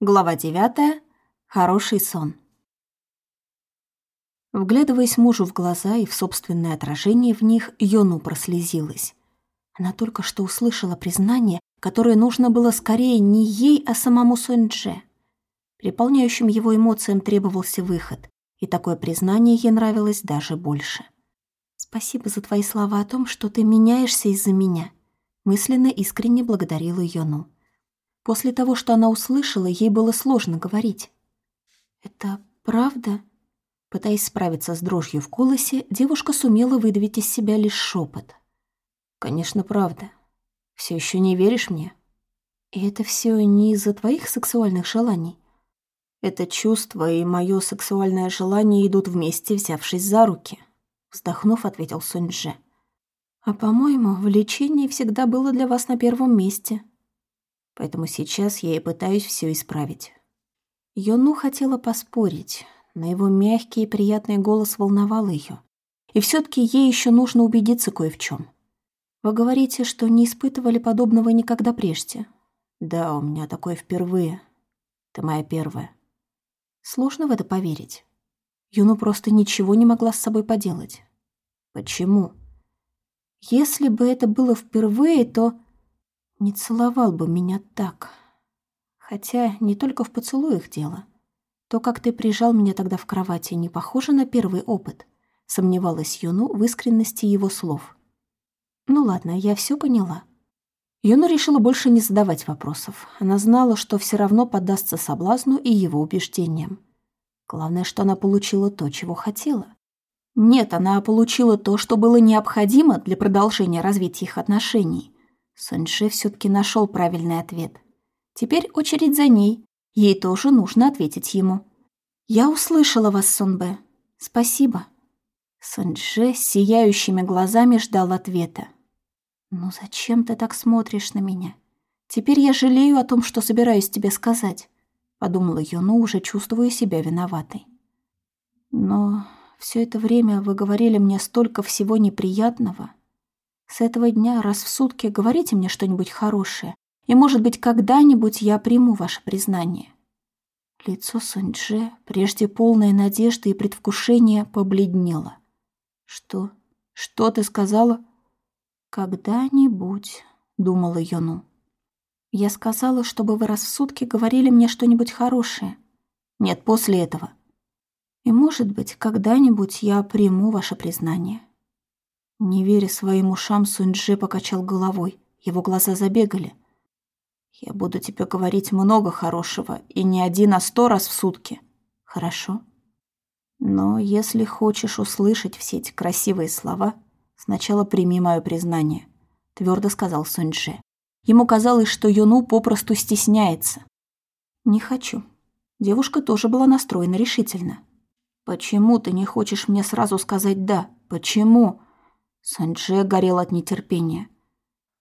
Глава 9. Хороший сон. Вглядываясь мужу в глаза и в собственное отражение в них, Йону прослезилась. Она только что услышала признание, которое нужно было скорее не ей, а самому Суньдже. Переполняющим его эмоциям требовался выход, и такое признание ей нравилось даже больше. «Спасибо за твои слова о том, что ты меняешься из-за меня», мысленно искренне благодарила Йону. После того, что она услышала, ей было сложно говорить. «Это правда?» Пытаясь справиться с дрожью в голосе, девушка сумела выдавить из себя лишь шепот. «Конечно, правда. Все еще не веришь мне?» «И это все не из-за твоих сексуальных желаний?» «Это чувство и мое сексуальное желание идут вместе, взявшись за руки», вздохнув, ответил Суньже. «А по-моему, влечение всегда было для вас на первом месте», Поэтому сейчас я и пытаюсь все исправить. Йону хотела поспорить, но его мягкий и приятный голос волновал ее. И все таки ей еще нужно убедиться кое в чем. Вы говорите, что не испытывали подобного никогда прежде? Да, у меня такое впервые. Ты моя первая. Сложно в это поверить. Юну просто ничего не могла с собой поделать. Почему? Если бы это было впервые, то не целовал бы меня так. Хотя не только в поцелуях дело. То, как ты прижал меня тогда в кровати, не похоже на первый опыт. Сомневалась Юну в искренности его слов. Ну ладно, я все поняла. Юну решила больше не задавать вопросов. Она знала, что все равно поддастся соблазну и его убеждениям. Главное, что она получила то, чего хотела. Нет, она получила то, что было необходимо для продолжения развития их отношений. Суньше все-таки нашел правильный ответ. Теперь очередь за ней. Ей тоже нужно ответить ему. «Я услышала вас, Сунбэ. Спасибо». Суньше с сияющими глазами ждал ответа. «Ну зачем ты так смотришь на меня? Теперь я жалею о том, что собираюсь тебе сказать», — подумала Юну, уже чувствуя себя виноватой. «Но все это время вы говорили мне столько всего неприятного», с этого дня раз в сутки говорите мне что-нибудь хорошее, и, может быть, когда-нибудь я приму ваше признание». Лицо Суньдже, прежде полное надежды и предвкушения, побледнело. «Что? Что ты сказала?» «Когда-нибудь», — думала Йону. «Я сказала, чтобы вы раз в сутки говорили мне что-нибудь хорошее. Нет, после этого. И, может быть, когда-нибудь я приму ваше признание». Не веря своим ушам, Суньджи покачал головой. Его глаза забегали. «Я буду тебе говорить много хорошего, и не один, а сто раз в сутки. Хорошо? Но если хочешь услышать все эти красивые слова, сначала прими мое признание», — твердо сказал Суньджи. Ему казалось, что Юну попросту стесняется. «Не хочу». Девушка тоже была настроена решительно. «Почему ты не хочешь мне сразу сказать «да»? Почему?» Санджи горел от нетерпения.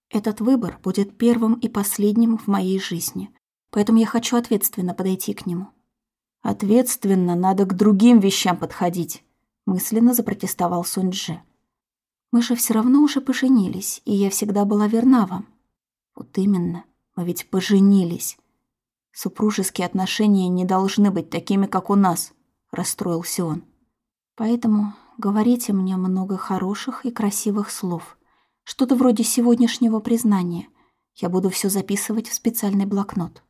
Этот выбор будет первым и последним в моей жизни, поэтому я хочу ответственно подойти к нему. Ответственно надо к другим вещам подходить, мысленно запротестовал Сунджи. Мы же все равно уже поженились, и я всегда была верна вам. Вот именно, мы ведь поженились. Супружеские отношения не должны быть такими, как у нас, расстроился он. Поэтому говорите мне много хороших и красивых слов. Что-то вроде сегодняшнего признания. Я буду все записывать в специальный блокнот.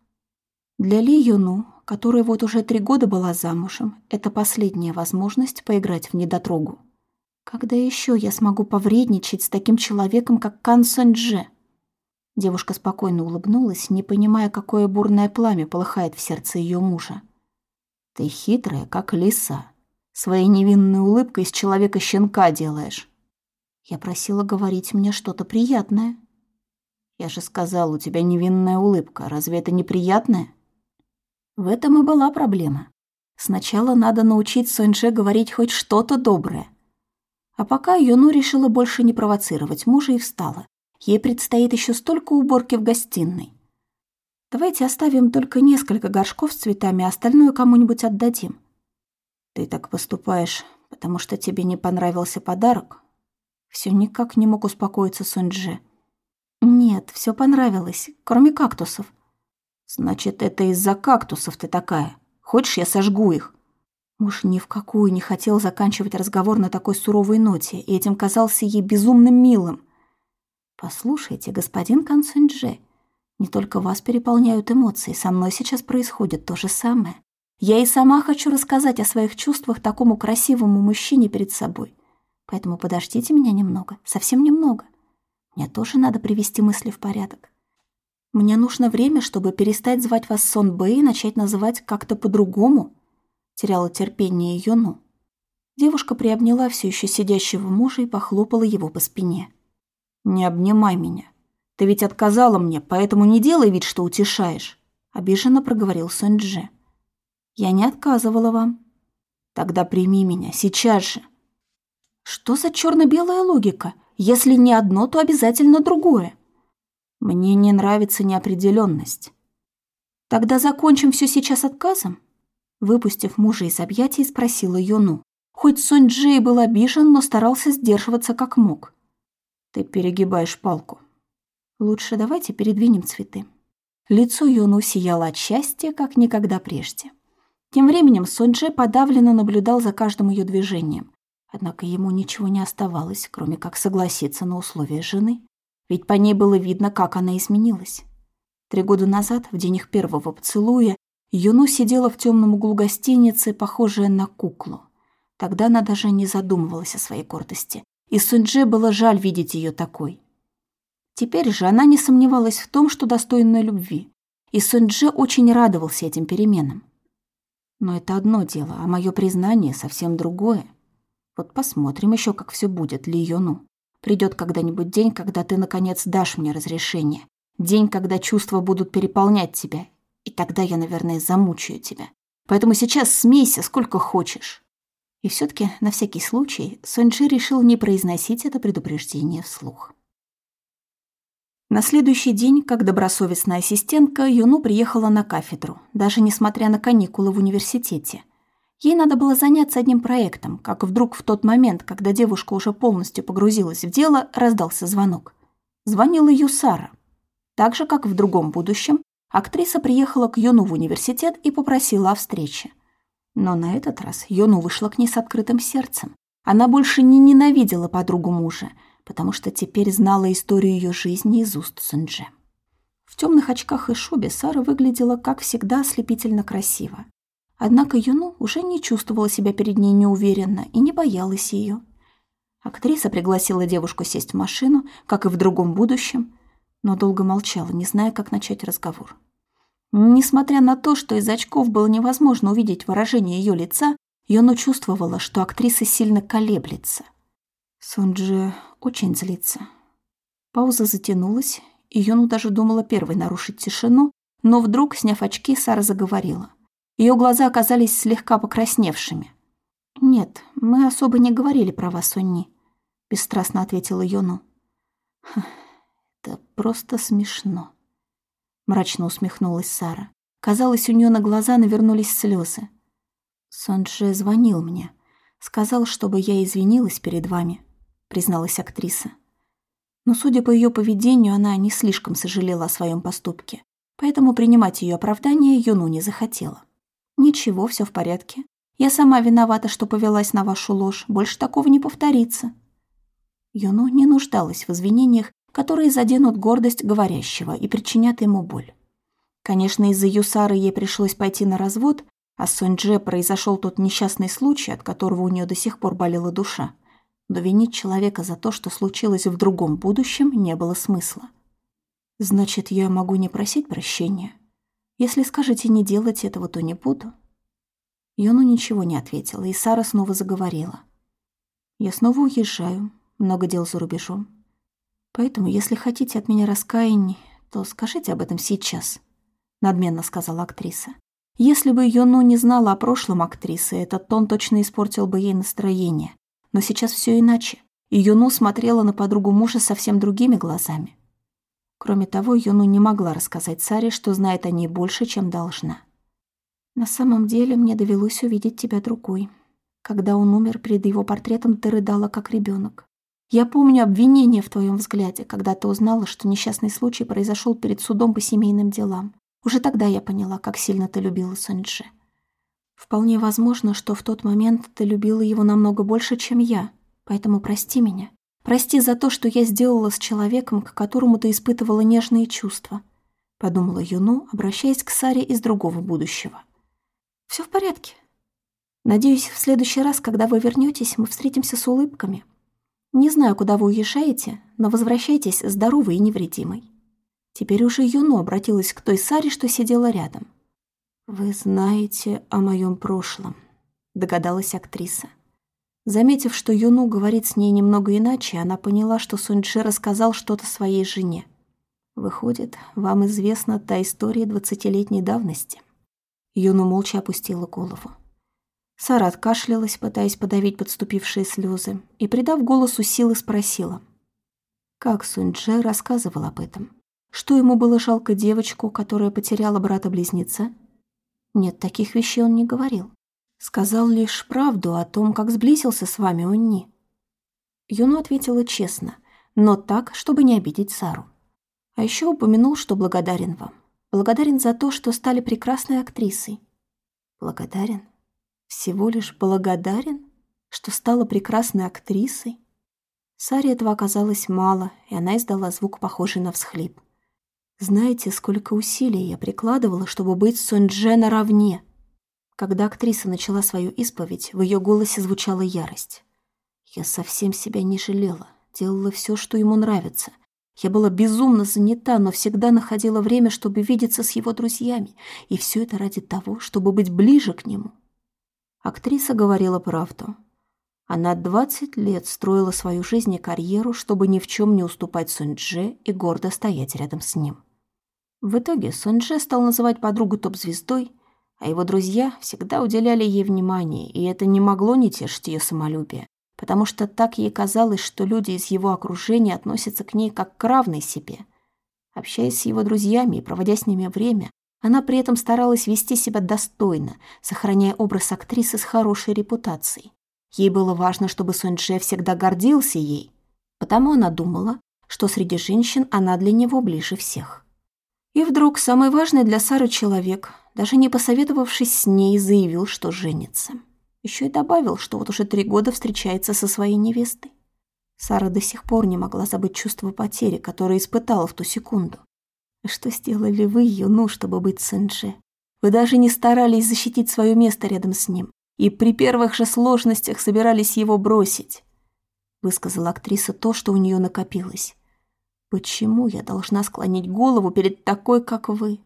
Для Ли Юну, которая вот уже три года была замужем, это последняя возможность поиграть в недотрогу. Когда еще я смогу повредничать с таким человеком, как Кан Сэнджи? Девушка спокойно улыбнулась, не понимая, какое бурное пламя полыхает в сердце ее мужа. «Ты хитрая, как лиса», Своей невинной улыбкой из человека-щенка делаешь. Я просила говорить мне что-то приятное. Я же сказал, у тебя невинная улыбка. Разве это неприятное? В этом и была проблема. Сначала надо научить Соньше говорить хоть что-то доброе. А пока Юну решила больше не провоцировать мужа и встала. Ей предстоит еще столько уборки в гостиной. Давайте оставим только несколько горшков с цветами, а остальное кому-нибудь отдадим. Ты так поступаешь, потому что тебе не понравился подарок? Все никак не мог успокоиться Сунджи. Нет, все понравилось, кроме кактусов. Значит, это из-за кактусов ты такая. Хочешь, я сожгу их? Муж ни в какую не хотел заканчивать разговор на такой суровой ноте, и этим казался ей безумно милым. «Послушайте, господин Консенже, не только вас переполняют эмоции, со мной сейчас происходит то же самое. Я и сама хочу рассказать о своих чувствах такому красивому мужчине перед собой. Поэтому подождите меня немного, совсем немного. Мне тоже надо привести мысли в порядок. Мне нужно время, чтобы перестать звать вас Сон Бэй и начать называть как-то по-другому. Теряла терпение Юну. Девушка приобняла все еще сидящего мужа и похлопала его по спине. «Не обнимай меня. Ты ведь отказала мне, поэтому не делай вид, что утешаешь», обиженно проговорил Сонджи. «Я не отказывала вам». «Тогда прими меня, сейчас же». «Что за черно белая логика? Если не одно, то обязательно другое». «Мне не нравится неопределенность. «Тогда закончим все сейчас отказом?» Выпустив мужа из объятий, спросила Юну. Хоть Сонь Джей был обижен, но старался сдерживаться как мог. «Ты перегибаешь палку», Лучше давайте передвинем цветы. Лицо Юну сияло от счастья, как никогда прежде. Тем временем Сонджи подавленно наблюдал за каждым ее движением. Однако ему ничего не оставалось, кроме как согласиться на условия жены. Ведь по ней было видно, как она изменилась. Три года назад, в день их первого поцелуя, Юну сидела в темном углу гостиницы, похожая на куклу. Тогда она даже не задумывалась о своей гордости. И Сунджи было жаль видеть ее такой. Теперь же она не сомневалась в том, что достойна любви, и Сунь-Дже очень радовался этим переменам. Но это одно дело, а мое признание совсем другое. Вот посмотрим еще, как все будет, Ли Йону. Придет когда-нибудь день, когда ты, наконец, дашь мне разрешение. День, когда чувства будут переполнять тебя. И тогда я, наверное, замучаю тебя. Поэтому сейчас смейся сколько хочешь. И все таки на всякий случай, Сонджи решил не произносить это предупреждение вслух. На следующий день, как добросовестная ассистентка, Юну приехала на кафедру, даже несмотря на каникулы в университете. Ей надо было заняться одним проектом, как вдруг в тот момент, когда девушка уже полностью погрузилась в дело, раздался звонок. Звонила Юсара. Так же, как в другом будущем, актриса приехала к Юну в университет и попросила о встрече. Но на этот раз Юну вышла к ней с открытым сердцем. Она больше не ненавидела подругу мужа – потому что теперь знала историю ее жизни из уст Сунджи. В темных очках и шубе Сара выглядела, как всегда, ослепительно красиво. Однако Юну уже не чувствовала себя перед ней неуверенно и не боялась ее. Актриса пригласила девушку сесть в машину, как и в другом будущем, но долго молчала, не зная, как начать разговор. Несмотря на то, что из очков было невозможно увидеть выражение ее лица, Юну чувствовала, что актриса сильно колеблется – Сунджи очень злится. Пауза затянулась, и Юну даже думала первой нарушить тишину, но вдруг, сняв очки, Сара заговорила. Ее глаза оказались слегка покрасневшими. «Нет, мы особо не говорили про вас, Сонни», — бесстрастно ответила Юну. «Это просто смешно», — мрачно усмехнулась Сара. Казалось, у нее на глаза навернулись слезы. Сонджи звонил мне. Сказал, чтобы я извинилась перед вами призналась актриса. Но, судя по ее поведению, она не слишком сожалела о своем поступке, поэтому принимать ее оправдание Юну не захотела. «Ничего, все в порядке. Я сама виновата, что повелась на вашу ложь. Больше такого не повторится». Юну не нуждалась в извинениях, которые заденут гордость говорящего и причинят ему боль. Конечно, из-за Юсары ей пришлось пойти на развод, а с Соньдже произошел тот несчастный случай, от которого у нее до сих пор болела душа но винить человека за то, что случилось в другом будущем, не было смысла. Значит, я могу не просить прощения. Если скажете не делать этого, то не буду. Йону ничего не ответила, и Сара снова заговорила. Я снова уезжаю, много дел за рубежом. Поэтому, если хотите от меня раскаяний, то скажите об этом сейчас, надменно сказала актриса. Если бы Йону не знала о прошлом актрисы, этот тон точно испортил бы ей настроение. Но сейчас все иначе, и Юну смотрела на подругу мужа совсем другими глазами. Кроме того, Юну не могла рассказать Саре, что знает о ней больше, чем должна. «На самом деле мне довелось увидеть тебя другой. Когда он умер, перед его портретом ты рыдала, как ребенок. Я помню обвинение в твоем взгляде, когда ты узнала, что несчастный случай произошел перед судом по семейным делам. Уже тогда я поняла, как сильно ты любила Сонджи. Вполне возможно, что в тот момент ты любила его намного больше, чем я, поэтому прости меня. Прости за то, что я сделала с человеком, к которому ты испытывала нежные чувства», — подумала Юну, обращаясь к Саре из другого будущего. Все в порядке. Надеюсь, в следующий раз, когда вы вернетесь, мы встретимся с улыбками. Не знаю, куда вы уезжаете, но возвращайтесь здоровой и невредимой». Теперь уже Юну обратилась к той Саре, что сидела рядом. «Вы знаете о моем прошлом», — догадалась актриса. Заметив, что Юну говорит с ней немного иначе, она поняла, что Суньчжи рассказал что-то своей жене. Выходит, вам известна та история двадцатилетней давности. Юну молча опустила голову. Сара откашлялась, пытаясь подавить подступившие слезы, и, придав голосу силы, спросила. Как Суньчжи рассказывал об этом? Что ему было жалко девочку, которая потеряла брата-близнеца? Нет, таких вещей он не говорил. Сказал лишь правду о том, как сблизился с вами Унни. Юну ответила честно, но так, чтобы не обидеть Сару. А еще упомянул, что благодарен вам. Благодарен за то, что стали прекрасной актрисой. Благодарен? Всего лишь благодарен, что стала прекрасной актрисой? Саре этого оказалось мало, и она издала звук, похожий на всхлип. Знаете, сколько усилий я прикладывала, чтобы быть с Соньдже наравне? Когда актриса начала свою исповедь, в ее голосе звучала ярость. Я совсем себя не жалела, делала все, что ему нравится. Я была безумно занята, но всегда находила время, чтобы видеться с его друзьями, и все это ради того, чтобы быть ближе к нему. Актриса говорила правду. Она 20 лет строила свою жизнь и карьеру, чтобы ни в чем не уступать Сунь-Дже и гордо стоять рядом с ним. В итоге Сунь-Дже стал называть подругу топ-звездой, а его друзья всегда уделяли ей внимание, и это не могло не тешить ее самолюбие, потому что так ей казалось, что люди из его окружения относятся к ней как к равной себе. Общаясь с его друзьями и проводя с ними время, она при этом старалась вести себя достойно, сохраняя образ актрисы с хорошей репутацией. Ей было важно, чтобы Сунь-Дже всегда гордился ей, потому она думала, что среди женщин она для него ближе всех. И вдруг самый важный для Сары человек, даже не посоветовавшись с ней, заявил, что женится. Еще и добавил, что вот уже три года встречается со своей невестой. Сара до сих пор не могла забыть чувство потери, которое испытала в ту секунду. Что сделали вы, Юну, чтобы быть Сэнджи? Вы даже не старались защитить свое место рядом с ним, и при первых же сложностях собирались его бросить. Высказала актриса то, что у нее накопилось. Почему я должна склонить голову перед такой, как вы?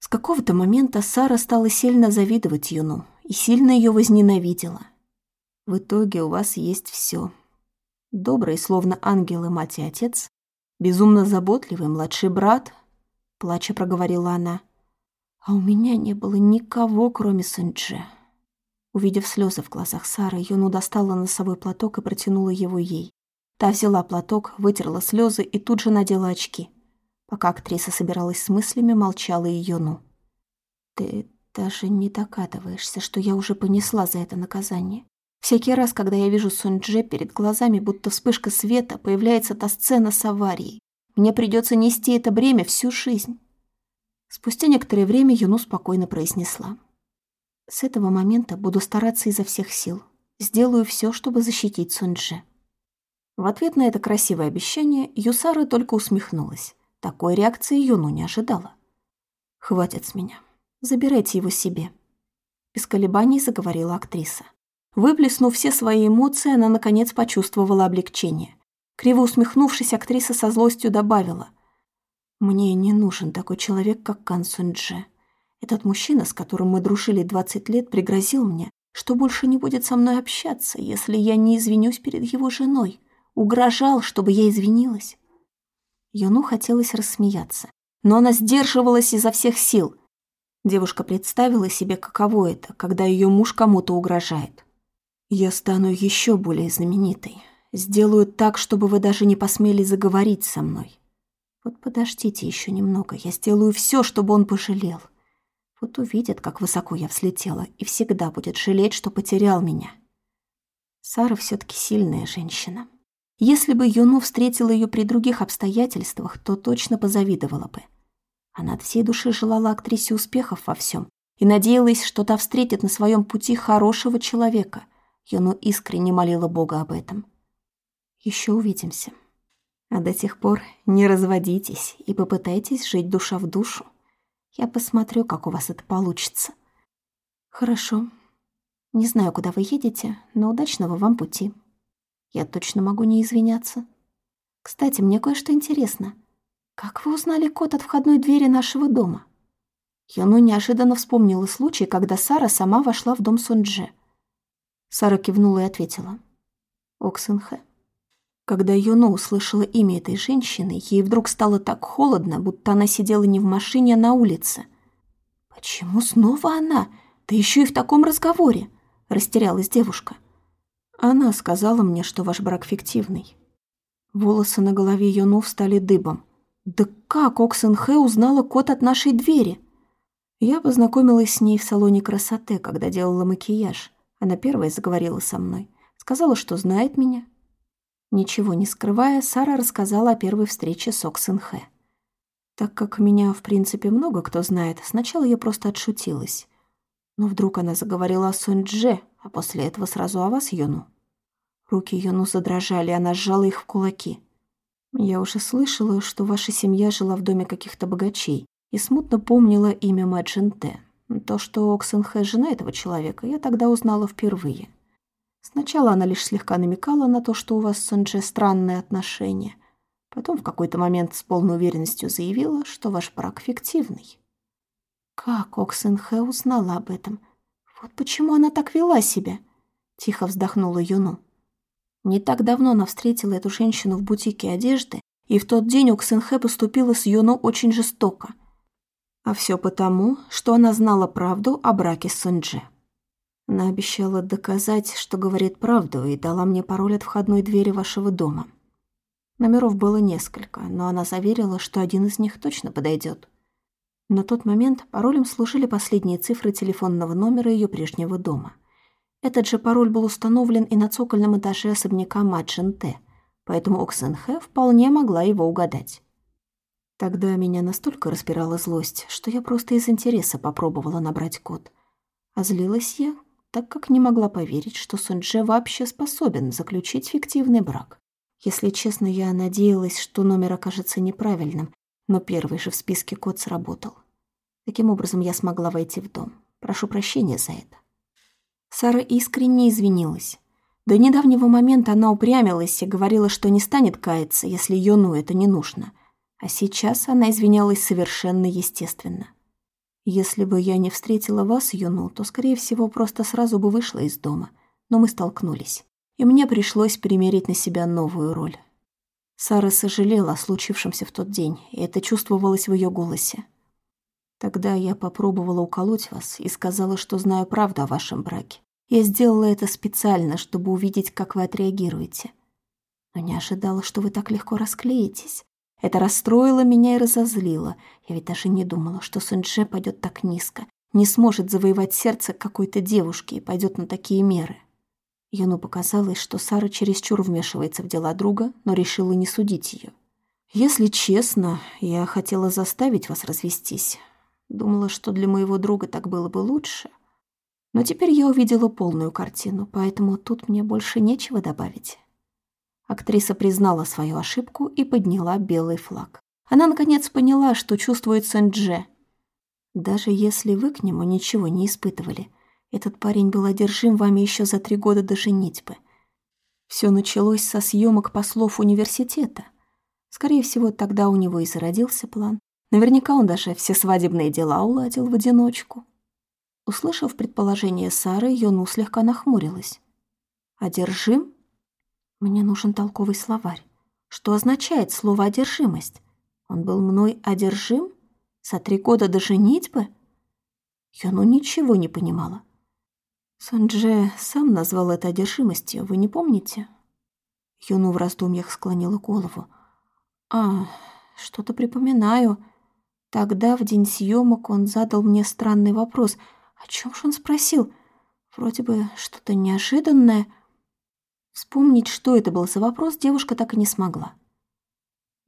С какого-то момента Сара стала сильно завидовать Юну и сильно ее возненавидела. В итоге у вас есть все. Добрый, словно ангелы мать и отец, безумно заботливый младший брат, плача проговорила она. А у меня не было никого, кроме Сэнджи. Увидев слезы в глазах Сары, Юну достала носовой платок и протянула его ей. Та взяла платок, вытерла слезы и тут же надела очки. Пока актриса собиралась с мыслями, молчала и Йону. «Ты даже не догадываешься, что я уже понесла за это наказание. Всякий раз, когда я вижу Сунь-Дже перед глазами, будто вспышка света, появляется та сцена с аварией. Мне придется нести это бремя всю жизнь». Спустя некоторое время Юну спокойно произнесла. «С этого момента буду стараться изо всех сил. Сделаю все, чтобы защитить Сунь-Дже». В ответ на это красивое обещание Юсара только усмехнулась. Такой реакции Юну не ожидала. «Хватит с меня. Забирайте его себе», — без колебаний заговорила актриса. Выплеснув все свои эмоции, она наконец почувствовала облегчение. Криво усмехнувшись, актриса со злостью добавила. «Мне не нужен такой человек, как Кан Сунджи. Этот мужчина, с которым мы дружили 20 лет, пригрозил мне, что больше не будет со мной общаться, если я не извинюсь перед его женой угрожал, чтобы я извинилась. Юну хотелось рассмеяться, но она сдерживалась изо всех сил. Девушка представила себе, каково это, когда ее муж кому-то угрожает. «Я стану еще более знаменитой. Сделаю так, чтобы вы даже не посмели заговорить со мной. Вот подождите еще немного, я сделаю все, чтобы он пожалел. Вот увидит, как высоко я взлетела, и всегда будет жалеть, что потерял меня». Сара все-таки сильная женщина. Если бы Юну встретила ее при других обстоятельствах, то точно позавидовала бы. Она от всей души желала актрисе успехов во всем и надеялась, что та встретит на своем пути хорошего человека. Юну искренне молила Бога об этом. Еще увидимся. А до тех пор не разводитесь и попытайтесь жить душа в душу. Я посмотрю, как у вас это получится. Хорошо. Не знаю, куда вы едете, но удачного вам пути. Я точно могу не извиняться. Кстати, мне кое-что интересно. Как вы узнали код от входной двери нашего дома? Юну неожиданно вспомнила случай, когда Сара сама вошла в дом Сунджи. Сара кивнула и ответила. Оксенхэ. Когда Юно услышала имя этой женщины, ей вдруг стало так холодно, будто она сидела не в машине, а на улице. «Почему снова она? Да еще и в таком разговоре!» – растерялась девушка. «Она сказала мне, что ваш брак фиктивный». Волосы на голове Юну встали дыбом. «Да как Оксен Хэ узнала код от нашей двери?» Я познакомилась с ней в салоне красоты, когда делала макияж. Она первая заговорила со мной. Сказала, что знает меня, Ничего не скрывая, Сара рассказала о первой встрече с Оксенхэ. Так как меня, в принципе, много кто знает, сначала я просто отшутилась. Но вдруг она заговорила о Сунь-Дже, а после этого сразу о вас, Йону. Руки Йону задрожали, она сжала их в кулаки. Я уже слышала, что ваша семья жила в доме каких-то богачей и смутно помнила имя Маджинте. То, что Оксенхэ жена этого человека, я тогда узнала впервые. Сначала она лишь слегка намекала на то, что у вас с Анже странные отношения. Потом в какой-то момент с полной уверенностью заявила, что ваш брак фиктивный. Как Оксенхэ узнала об этом? Вот почему она так вела себя? Тихо вздохнула Юну. Не так давно она встретила эту женщину в бутике одежды, и в тот день Оксенхэ поступила с Юну очень жестоко. А все потому, что она знала правду о браке с Сунже. Она обещала доказать, что говорит правду, и дала мне пароль от входной двери вашего дома. Номеров было несколько, но она заверила, что один из них точно подойдет. На тот момент паролем служили последние цифры телефонного номера ее прежнего дома. Этот же пароль был установлен и на цокольном этаже особняка Маджин Т, поэтому Оксенхэ вполне могла его угадать. Тогда меня настолько распирала злость, что я просто из интереса попробовала набрать код. А злилась я, так как не могла поверить, что Сунже вообще способен заключить фиктивный брак. Если честно, я надеялась, что номер окажется неправильным, но первый же в списке код сработал. Таким образом, я смогла войти в дом. Прошу прощения за это. Сара искренне извинилась. До недавнего момента она упрямилась и говорила, что не станет каяться, если Йону это не нужно. А сейчас она извинялась совершенно естественно. Если бы я не встретила вас, Юну, то, скорее всего, просто сразу бы вышла из дома. Но мы столкнулись, и мне пришлось примерить на себя новую роль. Сара сожалела о случившемся в тот день, и это чувствовалось в ее голосе. Тогда я попробовала уколоть вас и сказала, что знаю правду о вашем браке. Я сделала это специально, чтобы увидеть, как вы отреагируете. Но не ожидала, что вы так легко расклеитесь. Это расстроило меня и разозлило. Я ведь даже не думала, что Сунже пойдет так низко, не сможет завоевать сердце какой-то девушки и пойдет на такие меры. Юну показалось, что Сара чересчур вмешивается в дела друга, но решила не судить ее. «Если честно, я хотела заставить вас развестись. Думала, что для моего друга так было бы лучше. Но теперь я увидела полную картину, поэтому тут мне больше нечего добавить». Актриса признала свою ошибку и подняла белый флаг. Она наконец поняла, что чувствует Сен-Дже. Даже если вы к нему ничего не испытывали, этот парень был одержим вами еще за три года до женитьбы. Все началось со съемок послов университета. Скорее всего, тогда у него и зародился план. Наверняка он даже все свадебные дела уладил в одиночку. Услышав предположение Сары, Йону слегка нахмурилась. «Одержим?» Мне нужен толковый словарь. Что означает слово «одержимость»? Он был мной одержим? За три года до женитьбы? Я ну ничего не понимала. Санджи сам назвал это одержимостью, вы не помните? Юну в раздумьях склонила голову. А, что-то припоминаю. Тогда, в день съемок, он задал мне странный вопрос. О чем же он спросил? Вроде бы что-то неожиданное — Вспомнить, что это был за вопрос, девушка так и не смогла.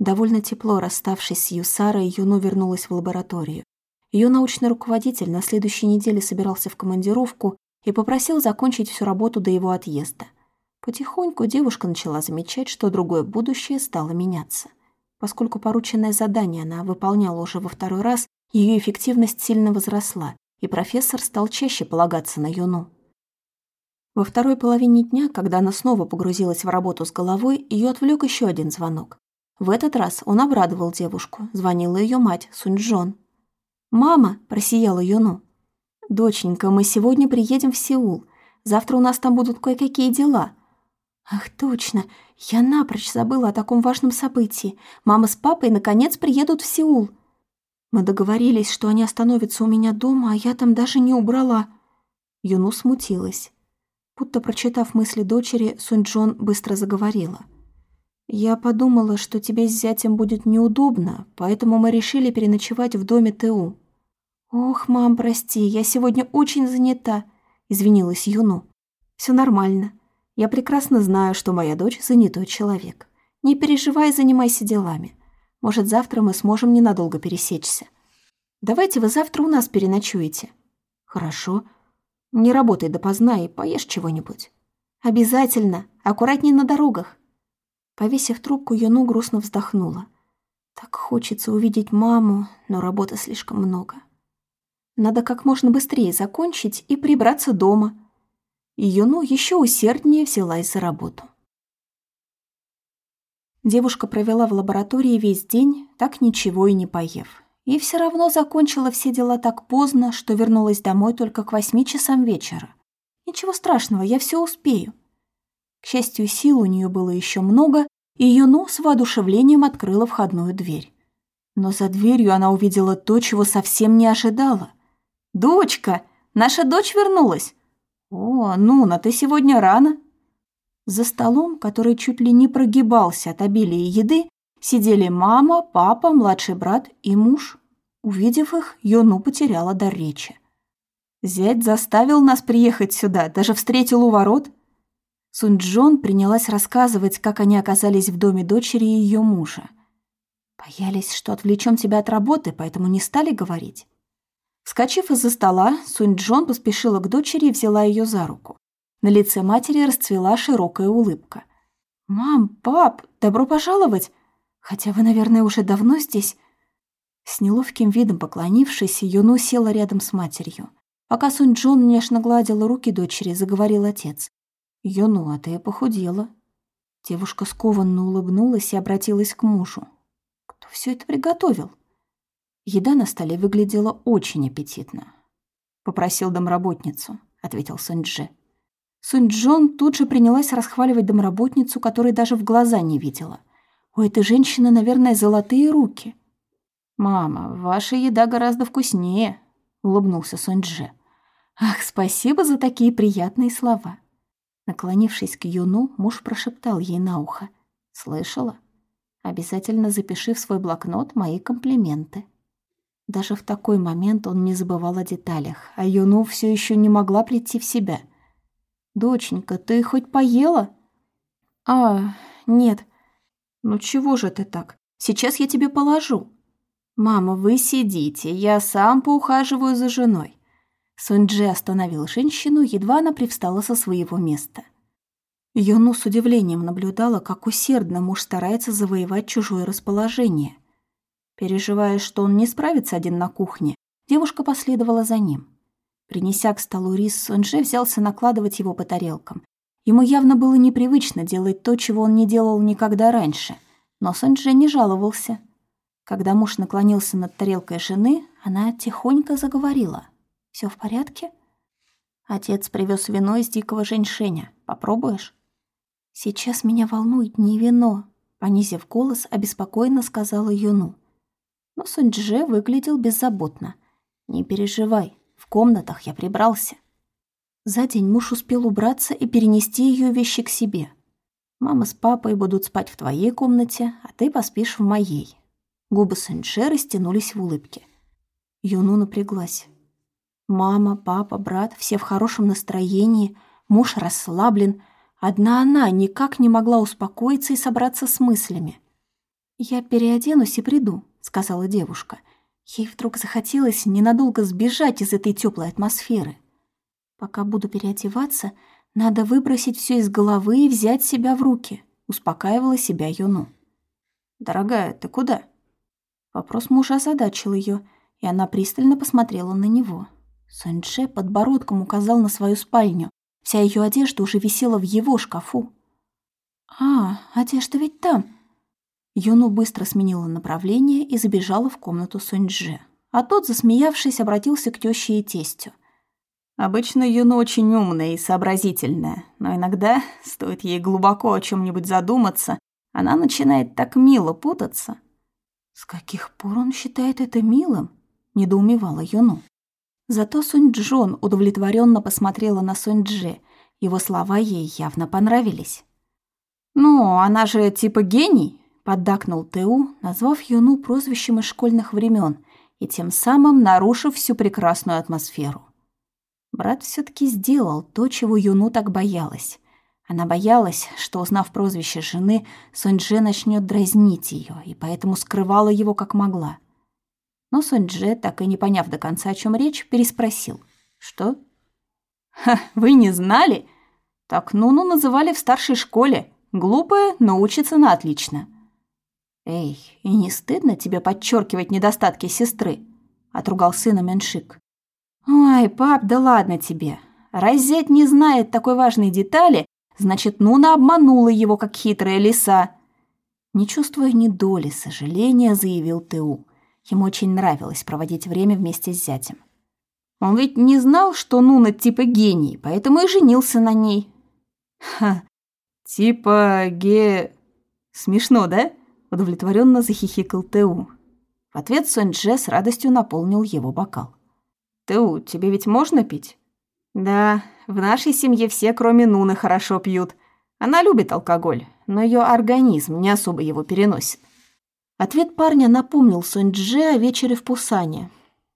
Довольно тепло расставшись с Юсарой, Юну вернулась в лабораторию. Ее научный руководитель на следующей неделе собирался в командировку и попросил закончить всю работу до его отъезда. Потихоньку девушка начала замечать, что другое будущее стало меняться. Поскольку порученное задание она выполняла уже во второй раз, ее эффективность сильно возросла, и профессор стал чаще полагаться на Юну. Во второй половине дня, когда она снова погрузилась в работу с головой, ее отвлек еще один звонок. В этот раз он обрадовал девушку. Звонила ее мать, Суньчжон. «Мама!» – просияла Юну. «Доченька, мы сегодня приедем в Сеул. Завтра у нас там будут кое-какие дела». «Ах, точно! Я напрочь забыла о таком важном событии. Мама с папой наконец приедут в Сеул. Мы договорились, что они остановятся у меня дома, а я там даже не убрала». Юну смутилась. Будто прочитав мысли дочери, Суньчжон быстро заговорила. «Я подумала, что тебе с зятем будет неудобно, поэтому мы решили переночевать в доме ТУ». «Ох, мам, прости, я сегодня очень занята», — извинилась Юну. «Все нормально. Я прекрасно знаю, что моя дочь занятой человек. Не переживай, занимайся делами. Может, завтра мы сможем ненадолго пересечься. Давайте вы завтра у нас переночуете». «Хорошо. Не работай допоздна и поешь чего-нибудь». «Обязательно. Аккуратней на дорогах. Повесив трубку, Юну грустно вздохнула. Так хочется увидеть маму, но работы слишком много. Надо как можно быстрее закончить и прибраться дома. Юну еще усерднее взялась за работу. Девушка провела в лаборатории весь день, так ничего и не поев. И все равно закончила все дела так поздно, что вернулась домой только к восьми часам вечера. Ничего страшного, я все успею. К счастью, сил у нее было еще много, и Юну с воодушевлением открыла входную дверь. Но за дверью она увидела то, чего совсем не ожидала. «Дочка! Наша дочь вернулась!» «О, Нуна, ты сегодня рано!» За столом, который чуть ли не прогибался от обилия еды, сидели мама, папа, младший брат и муж. Увидев их, Юну потеряла дар речи. «Зять заставил нас приехать сюда, даже встретил у ворот», Сунджон принялась рассказывать, как они оказались в доме дочери и ее мужа. Боялись, что отвлечем тебя от работы, поэтому не стали говорить. Вскочив из-за стола, Сунджон поспешила к дочери и взяла ее за руку. На лице матери расцвела широкая улыбка. «Мам, пап, добро пожаловать! Хотя вы, наверное, уже давно здесь?» С неловким видом поклонившись, Юну села рядом с матерью. Пока Сунь Джон нежно гладила руки дочери, заговорил отец. «Юну, а ты похудела». Девушка скованно улыбнулась и обратилась к мужу. «Кто все это приготовил?» Еда на столе выглядела очень аппетитно. «Попросил домработницу», — ответил Сунь-Джи. Тут же принялась расхваливать домработницу, которой даже в глаза не видела. «У этой женщины, наверное, золотые руки». «Мама, ваша еда гораздо вкуснее», — улыбнулся Сунь-Джи. «Ах, спасибо за такие приятные слова». Наклонившись к Юну, муж прошептал ей на ухо. «Слышала? Обязательно запиши в свой блокнот мои комплименты». Даже в такой момент он не забывал о деталях, а Юну все еще не могла прийти в себя. «Доченька, ты хоть поела?» «А, нет». «Ну чего же ты так? Сейчас я тебе положу». «Мама, вы сидите, я сам поухаживаю за женой. Сунджи остановил женщину, едва она привстала со своего места. Юну с удивлением наблюдала, как усердно муж старается завоевать чужое расположение. Переживая, что он не справится один на кухне, девушка последовала за ним. Принеся к столу рис, Сунджи взялся накладывать его по тарелкам. Ему явно было непривычно делать то, чего он не делал никогда раньше, но Сунджи не жаловался. Когда муж наклонился над тарелкой жены, она тихонько заговорила. Все в порядке? Отец привез вино из дикого женьшеня. Попробуешь? Сейчас меня волнует не вино, понизив голос, обеспокоенно сказала Юну. Но Сунь-Дже выглядел беззаботно. Не переживай, в комнатах я прибрался. За день муж успел убраться и перенести ее вещи к себе. Мама с папой будут спать в твоей комнате, а ты поспишь в моей. Губы Сунь-Дже растянулись в улыбке. Юну напряглась. Мама, папа, брат, все в хорошем настроении, муж расслаблен. Одна она никак не могла успокоиться и собраться с мыслями. «Я переоденусь и приду», — сказала девушка. Ей вдруг захотелось ненадолго сбежать из этой теплой атмосферы. «Пока буду переодеваться, надо выбросить все из головы и взять себя в руки», — успокаивала себя Юну. «Дорогая, ты куда?» Вопрос мужа озадачил ее, и она пристально посмотрела на него. Сэньше подбородком указал на свою спальню. Вся ее одежда уже висела в его шкафу. «А, одежда ведь там!» Юну быстро сменила направление и забежала в комнату Суньджи. А тот, засмеявшись, обратился к тёще и тестю. Обычно Юну очень умная и сообразительная, но иногда, стоит ей глубоко о чем нибудь задуматься, она начинает так мило путаться. «С каких пор он считает это милым?» – недоумевала Юну. Зато Сунь Джон удовлетворенно посмотрела на Сунь Дже. Его слова ей явно понравились. «Ну, она же типа гений», – поддакнул Тэу, назвав Юну прозвищем из школьных времен и тем самым нарушив всю прекрасную атмосферу. Брат все таки сделал то, чего Юну так боялась. Она боялась, что, узнав прозвище жены, Сонь-Дже начнет дразнить ее, и поэтому скрывала его как могла. Но Сонь-Дже, так и не поняв до конца, о чем речь, переспросил. «Что?» «Ха, вы не знали? Так Нуну называли в старшей школе. Глупая, но учится на отлично». «Эй, и не стыдно тебе подчеркивать недостатки сестры?» — отругал сына Меншик. «Ой, пап, да ладно тебе. Розет не знает такой важной детали, Значит, Нуна обманула его, как хитрая лиса. Не чувствуя ни доли сожаления, заявил Теу. Ему очень нравилось проводить время вместе с зятем. Он ведь не знал, что Нуна типа гений, поэтому и женился на ней. Ха, типа ге... Смешно, да? Удовлетворенно захихикал Теу. В ответ Сонь-Дже с радостью наполнил его бокал. «Теу, тебе ведь можно пить?» «Да, в нашей семье все, кроме Нуны, хорошо пьют. Она любит алкоголь, но ее организм не особо его переносит. Ответ парня напомнил Сонь-Дже о вечере в Пусане.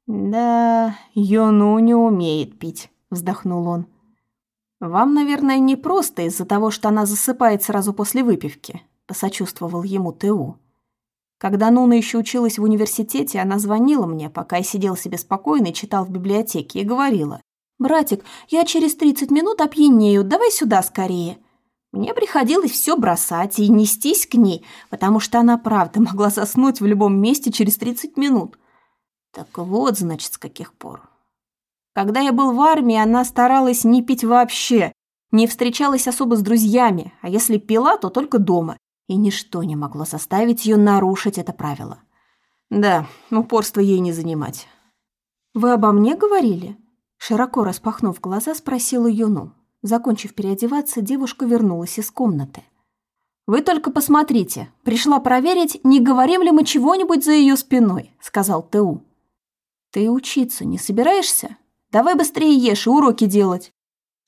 «Да, Йону не умеет пить», — вздохнул он. «Вам, наверное, не просто из-за того, что она засыпает сразу после выпивки», — посочувствовал ему Тэу. Когда Нуна еще училась в университете, она звонила мне, пока я сидел себе спокойно и читал в библиотеке, и говорила, «Братик, я через 30 минут опьянею, давай сюда скорее». Мне приходилось все бросать и нестись к ней, потому что она правда могла заснуть в любом месте через 30 минут. Так вот, значит, с каких пор. Когда я был в армии, она старалась не пить вообще, не встречалась особо с друзьями, а если пила, то только дома, и ничто не могло заставить ее нарушить это правило. Да, упорство ей не занимать. «Вы обо мне говорили?» Широко распахнув глаза, спросила Юну. Закончив переодеваться, девушка вернулась из комнаты. «Вы только посмотрите. Пришла проверить, не говорим ли мы чего-нибудь за ее спиной», — сказал Тэу. «Ты учиться не собираешься? Давай быстрее ешь и уроки делать».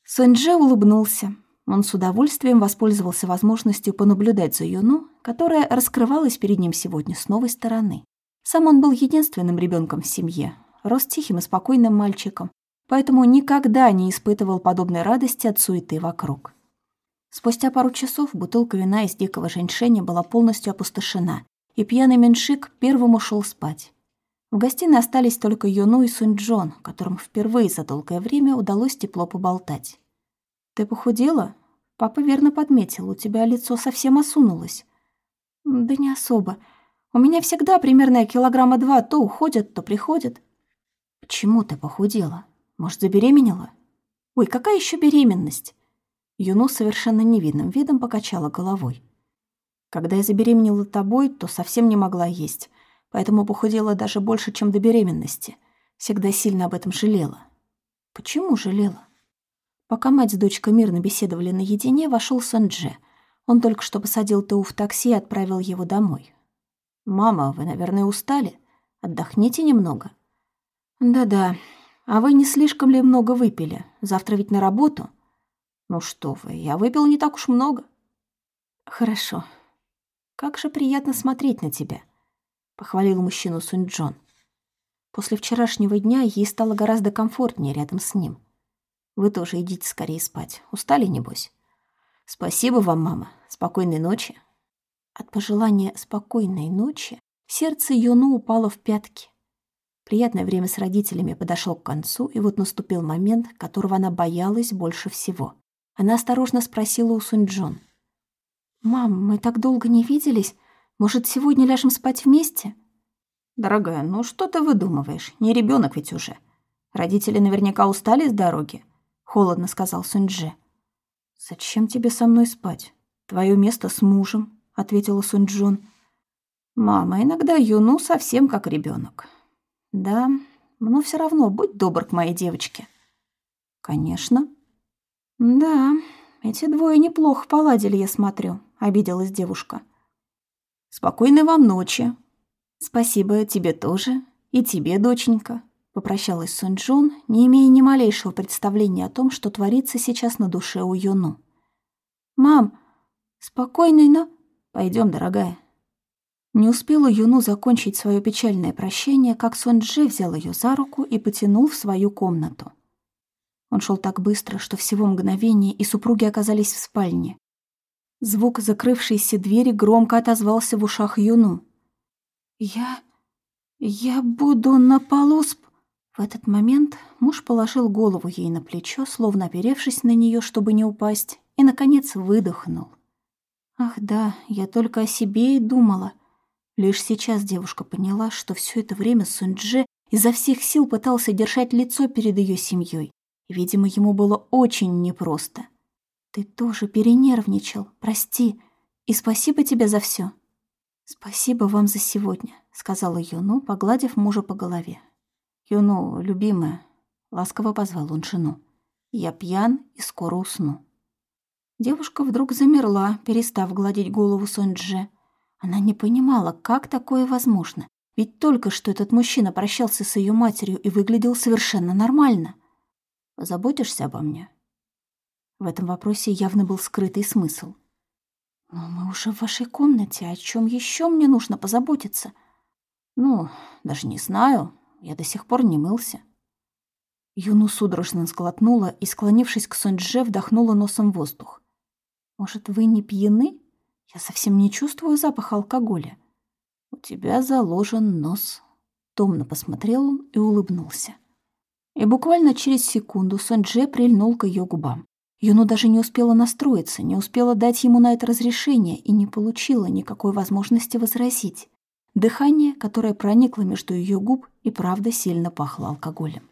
Сэньдже улыбнулся. Он с удовольствием воспользовался возможностью понаблюдать за Юну, которая раскрывалась перед ним сегодня с новой стороны. Сам он был единственным ребенком в семье, рос тихим и спокойным мальчиком, поэтому никогда не испытывал подобной радости от суеты вокруг. Спустя пару часов бутылка вина из дикого женьшеня была полностью опустошена, и пьяный меншик первым ушел спать. В гостиной остались только Юну и Сунь-Джон, которым впервые за долгое время удалось тепло поболтать. «Ты похудела?» Папа верно подметил, у тебя лицо совсем осунулось. «Да не особо. У меня всегда примерно килограмма два то уходят, то приходят». «Почему ты похудела?» Может, забеременела? Ой, какая еще беременность? Юну совершенно невидным видом покачала головой. Когда я забеременела тобой, то совсем не могла есть, поэтому похудела даже больше, чем до беременности. Всегда сильно об этом жалела. Почему жалела? Пока мать с дочкой мирно беседовали наедине, вошел Санже. Он только что посадил Тау в такси и отправил его домой. «Мама, вы, наверное, устали? Отдохните немного». «Да-да, «А вы не слишком ли много выпили? Завтра ведь на работу?» «Ну что вы, я выпил не так уж много». «Хорошо. Как же приятно смотреть на тебя», — похвалил мужчину Сунь Джон. После вчерашнего дня ей стало гораздо комфортнее рядом с ним. Вы тоже идите скорее спать. Устали, небось? Спасибо вам, мама. Спокойной ночи. От пожелания спокойной ночи сердце Юну упало в пятки. Приятное время с родителями подошло к концу, и вот наступил момент, которого она боялась больше всего. Она осторожно спросила у Сунь-Джон. «Мам, мы так долго не виделись. Может, сегодня ляжем спать вместе?» «Дорогая, ну что ты выдумываешь? Не ребенок ведь уже. Родители наверняка устали с дороги», — холодно сказал Сунь-Дже. «Зачем тебе со мной спать? Твое место с мужем», — ответила Сунь-Джон. «Мама, иногда Юну совсем как ребенок. Да, но все равно будь добр к моей девочке. Конечно. Да, эти двое неплохо поладили, я смотрю, обиделась девушка. Спокойной вам ночи. Спасибо тебе тоже. И тебе, доченька. Попрощалась Сон Джон, не имея ни малейшего представления о том, что творится сейчас на душе у Юну. «Мам, спокойной, но...» Пойдем, дорогая», не успела Юну закончить свое печальное прощение, как Сонджи взял ее за руку и потянул в свою комнату. Он шел так быстро, что всего мгновение, и супруги оказались в спальне. Звук закрывшейся двери громко отозвался в ушах Юну. «Я... я буду на полу сп...» В этот момент муж положил голову ей на плечо, словно оперевшись на нее, чтобы не упасть, и, наконец, выдохнул. «Ах да, я только о себе и думала». Лишь сейчас девушка поняла, что все это время Сунь-Дже изо всех сил пытался держать лицо перед ее семьей. И, видимо, ему было очень непросто. «Ты тоже перенервничал, прости, и спасибо тебе за все. «Спасибо вам за сегодня», — сказала Юну, погладив мужа по голове. «Юну, любимая», — ласково позвал он жену. «Я пьян и скоро усну». Девушка вдруг замерла, перестав гладить голову Сонь-Дже. Она не понимала, как такое возможно. Ведь только что этот мужчина прощался с ее матерью и выглядел совершенно нормально. «Заботишься обо мне?» В этом вопросе явно был скрытый смысл. «Но мы уже в вашей комнате. О чем еще мне нужно позаботиться?» «Ну, даже не знаю. Я до сих пор не мылся». Юну судорожно сглотнула и, склонившись к Соньдже, вдохнула носом воздух. «Может, вы не пьяны?» Я совсем не чувствую запаха алкоголя. У тебя заложен нос. Томно посмотрел он и улыбнулся. И буквально через секунду Сонже прильнул к ее губам. Юну даже не успела настроиться, не успела дать ему на это разрешение и не получила никакой возможности возразить. Дыхание, которое проникло между ее губ, и правда сильно пахло алкоголем.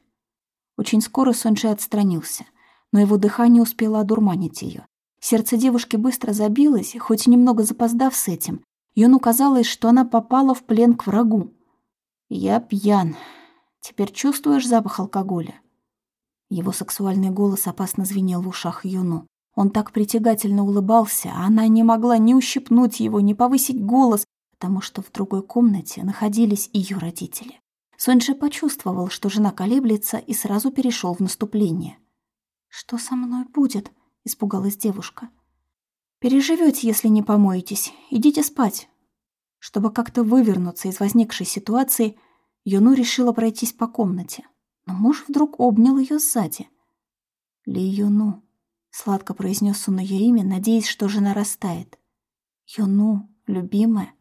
Очень скоро Сонджи отстранился, но его дыхание успело одурманить ее. Сердце девушки быстро забилось, хоть немного запоздав с этим. Юну казалось, что она попала в плен к врагу. «Я пьян. Теперь чувствуешь запах алкоголя?» Его сексуальный голос опасно звенел в ушах Юну. Он так притягательно улыбался, а она не могла ни ущипнуть его, ни повысить голос, потому что в другой комнате находились ее родители. Сонджи почувствовал, что жена колеблется, и сразу перешел в наступление. «Что со мной будет?» — испугалась девушка. «Переживете, если не помоетесь. Идите спать». Чтобы как-то вывернуться из возникшей ситуации, Юну решила пройтись по комнате. Но муж вдруг обнял ее сзади. «Ли Юну», — сладко произнес он ее имя, надеясь, что жена растает. «Юну, любимая».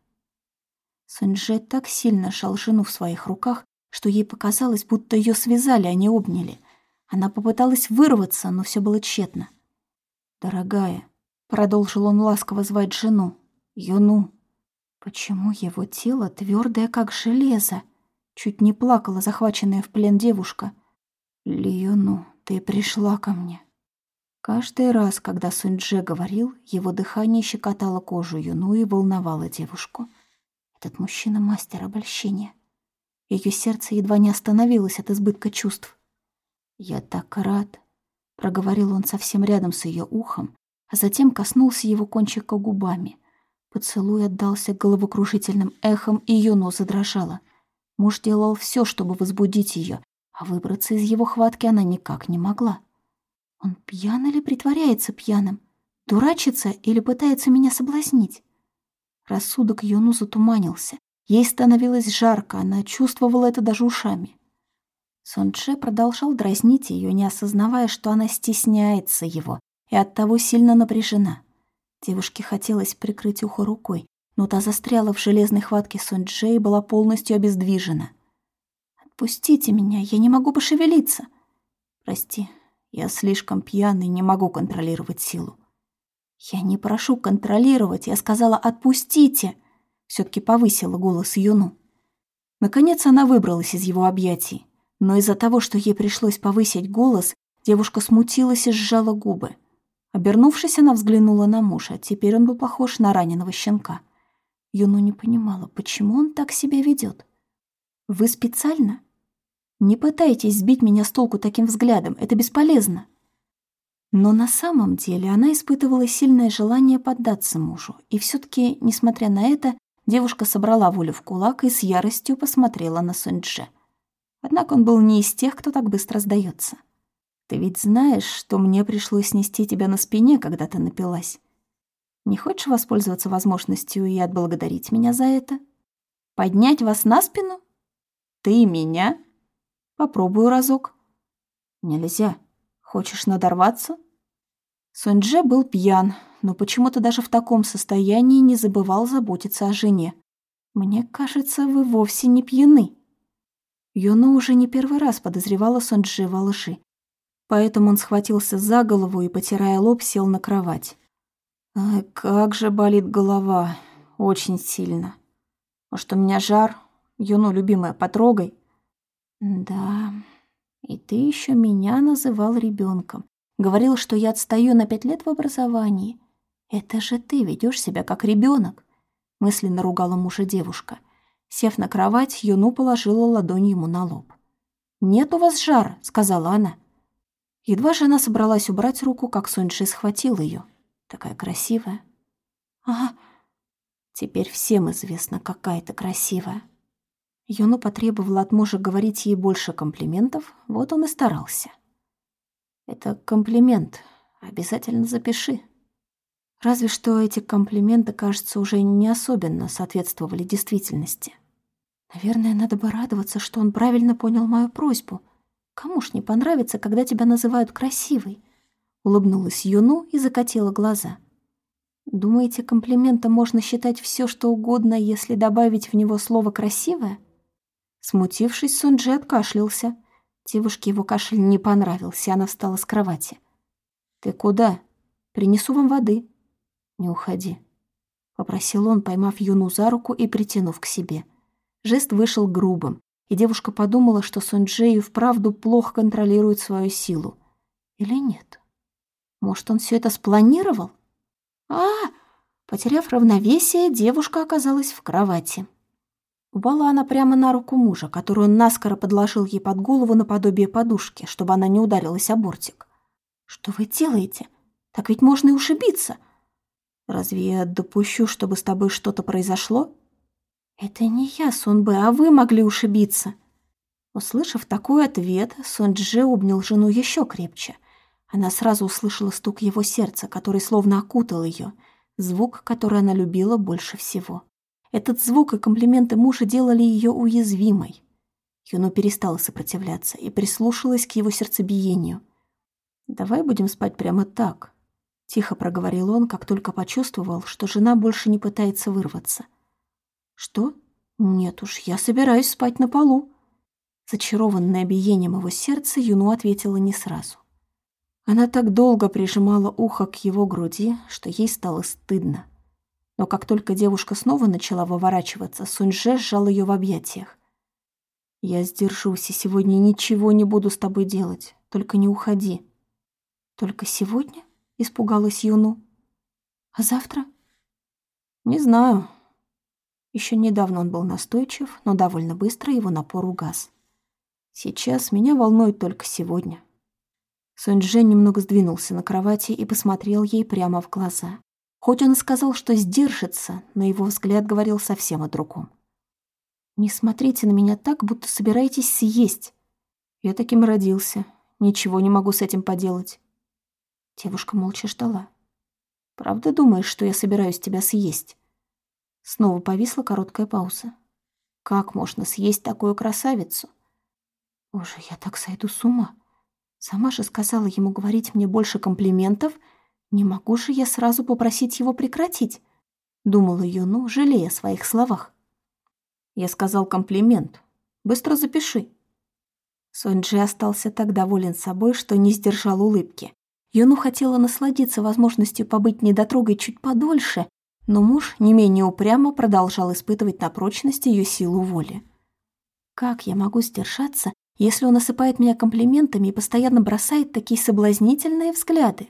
Суньже так сильно шал жену в своих руках, что ей показалось, будто ее связали, а не обняли. Она попыталась вырваться, но все было тщетно. «Дорогая», — продолжил он ласково звать жену, — «Юну». Почему его тело твердое, как железо? Чуть не плакала захваченная в плен девушка. «Лиюну, ты пришла ко мне». Каждый раз, когда Суньдже говорил, его дыхание щекотало кожу Юну и волновало девушку. Этот мужчина — мастер обольщения. Ее сердце едва не остановилось от избытка чувств. «Я так рад», проговорил он совсем рядом с ее ухом, а затем коснулся его кончика губами. Поцелуй отдался головокружительным эхом, и ее нос задрожала. Муж делал все, чтобы возбудить ее, а выбраться из его хватки она никак не могла. Он пьян или притворяется пьяным? Дурачится или пытается меня соблазнить? Рассудок Юну затуманился. Ей становилось жарко, она чувствовала это даже ушами. Сонче продолжал дразнить ее, не осознавая, что она стесняется его и оттого сильно напряжена. Девушке хотелось прикрыть ухо рукой, но та застряла в железной хватке Сонджи и была полностью обездвижена. «Отпустите меня, я не могу пошевелиться!» «Прости, я слишком пьяный, не могу контролировать силу». «Я не прошу контролировать, я сказала «отпустите!» все таки повысила голос Юну. Наконец она выбралась из его объятий, но из-за того, что ей пришлось повысить голос, девушка смутилась и сжала губы. Обернувшись, она взглянула на мужа. Теперь он был похож на раненого щенка. Юну не понимала, почему он так себя ведет. «Вы специально? Не пытайтесь сбить меня с толку таким взглядом, это бесполезно». Но на самом деле она испытывала сильное желание поддаться мужу, и все таки несмотря на это, девушка собрала волю в кулак и с яростью посмотрела на Суньдже. Однако он был не из тех, кто так быстро сдается. «Ты ведь знаешь, что мне пришлось нести тебя на спине, когда ты напилась. Не хочешь воспользоваться возможностью и отблагодарить меня за это? Поднять вас на спину? Ты меня? Попробую разок. Нельзя. Хочешь надорваться? Суньдже был пьян, но почему-то даже в таком состоянии не забывал заботиться о жене. Мне кажется, вы вовсе не пьяны. Йона уже не первый раз подозревала Суньдже во лжи. Поэтому он схватился за голову и, потирая лоб, сел на кровать. Ай, как же болит голова. Очень сильно. Может, у меня жар? Юну, любимая, потрогай. Да, и ты еще меня называл ребенком. Говорил, что я отстаю на пять лет в образовании. Это же ты ведешь себя как ребенок. Мысленно ругала мужа девушка. Сев на кровать, Юну положила ладонь ему на лоб. «Нет у вас жара», — сказала она. Едва же она собралась убрать руку, как Суньши схватил ее. Такая красивая. Ага. Теперь всем известно, какая ты красивая. Юну потребовала от мужа говорить ей больше комплиментов, вот он и старался. Это комплимент, обязательно запиши. Разве что эти комплименты, кажется, уже не особенно соответствовали действительности. Наверное, надо бы радоваться, что он правильно понял мою просьбу. Кому ж не понравится, когда тебя называют красивой? Улыбнулась Юну и закатила глаза. «Думаете, комплиментом можно считать все, что угодно, если добавить в него слово «красивое»?» Смутившись, Сунджи откашлялся. Девушке его кашель не понравился, она встала с кровати. «Ты куда? Принесу вам воды». «Не уходи», — попросил он, поймав Юну за руку и притянув к себе. Жест вышел грубым, и девушка подумала, что Сунджи вправду плохо контролирует свою силу. Или нет? Может, он все это спланировал? А, потеряв равновесие, девушка оказалась в кровати. Упала она прямо на руку мужа, которую он наскоро подложил ей под голову наподобие подушки, чтобы она не ударилась о бортик. «Что вы делаете? Так ведь можно и ушибиться. Разве я допущу, чтобы с тобой что-то произошло?» «Это не я, Сунбэ, а вы могли ушибиться». Услышав такой ответ, Сунджи обнял жену еще крепче. Она сразу услышала стук его сердца, который словно окутал ее, звук, который она любила больше всего. Этот звук и комплименты мужа делали ее уязвимой. Юно перестала сопротивляться и прислушалась к его сердцебиению. «Давай будем спать прямо так», — тихо проговорил он, как только почувствовал, что жена больше не пытается вырваться. «Что? Нет уж, я собираюсь спать на полу». Зачарованная биением его сердца, Юну ответила не сразу. Она так долго прижимала ухо к его груди, что ей стало стыдно. Но как только девушка снова начала выворачиваться, Суньже сжал ее в объятиях. «Я сдержусь и сегодня ничего не буду с тобой делать, только не уходи». «Только сегодня?» — испугалась Юну. «А завтра?» «Не знаю». Еще недавно он был настойчив, но довольно быстро его напор угас. «Сейчас меня волнует только сегодня». Сунь-Джен немного сдвинулся на кровати и посмотрел ей прямо в глаза. Хоть он и сказал, что сдержится, но его взгляд говорил совсем о другом. «Не смотрите на меня так, будто собираетесь съесть. Я таким родился. Ничего не могу с этим поделать». Девушка молча ждала. «Правда думаешь, что я собираюсь тебя съесть?» Снова повисла короткая пауза. «Как можно съесть такую красавицу?» «Боже, я так сойду с ума!» Сама же сказала ему говорить мне больше комплиментов. Не могу же я сразу попросить его прекратить. Думала Юну, жалея о своих словах. Я сказал комплимент. Быстро запиши. Сонджи остался так доволен собой, что не сдержал улыбки. Юну хотела насладиться возможностью побыть недотрогой чуть подольше, но муж не менее упрямо продолжал испытывать на прочность ее силу воли. Как я могу сдержаться, если он осыпает меня комплиментами и постоянно бросает такие соблазнительные взгляды?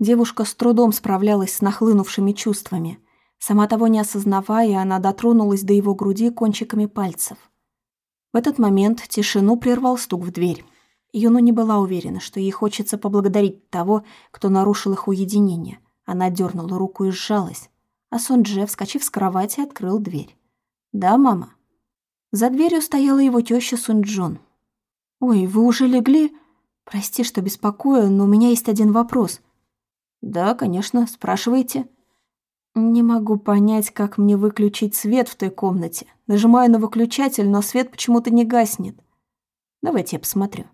Девушка с трудом справлялась с нахлынувшими чувствами. Сама того не осознавая, она дотронулась до его груди кончиками пальцев. В этот момент тишину прервал стук в дверь. Юну не была уверена, что ей хочется поблагодарить того, кто нарушил их уединение. Она дернула руку и сжалась, а Сон Дже, вскочив с кровати, открыл дверь. «Да, мама?» За дверью стояла его теща Сун Джон. «Ой, вы уже легли? Прости, что беспокою, но у меня есть один вопрос». «Да, конечно, спрашивайте». Не могу понять, как мне выключить свет в той комнате. Нажимаю на выключатель, но свет почему-то не гаснет. Давайте я посмотрю.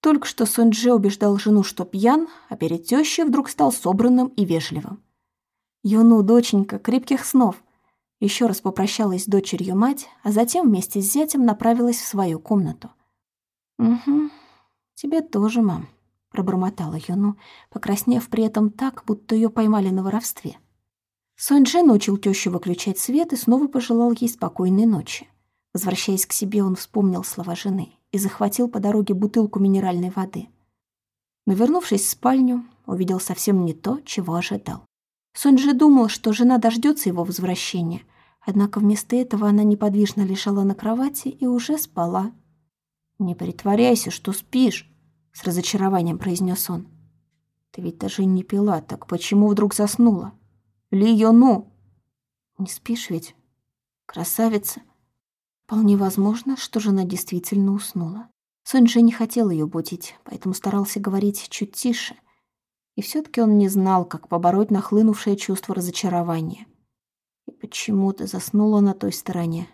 Только что Сонджи убеждал жену, что пьян, а перед тещей вдруг стал собранным и вежливым. Юну, доченька, крепких снов. Еще раз попрощалась с дочерью мать, а затем вместе с зятем направилась в свою комнату. «Угу, тебе тоже, мам», — пробормотала Юну, покраснев при этом так, будто ее поймали на воровстве. Сонджи научил тещу выключать свет и снова пожелал ей спокойной ночи. Возвращаясь к себе, он вспомнил слова жены и захватил по дороге бутылку минеральной воды. Но вернувшись в спальню, увидел совсем не то, чего ожидал. Сонджи думал, что жена дождется его возвращения, однако вместо этого она неподвижно лежала на кровати и уже спала. «Не притворяйся, что спишь», — с разочарованием произнес он. «Ты ведь даже не пила, так почему вдруг заснула?» Ли Йону. Не спишь ведь? Красавица. Вполне возможно, что жена действительно уснула. Сонджи не хотел ее будить, поэтому старался говорить чуть тише. И все таки он не знал, как побороть нахлынувшее чувство разочарования. И почему ты заснула на той стороне?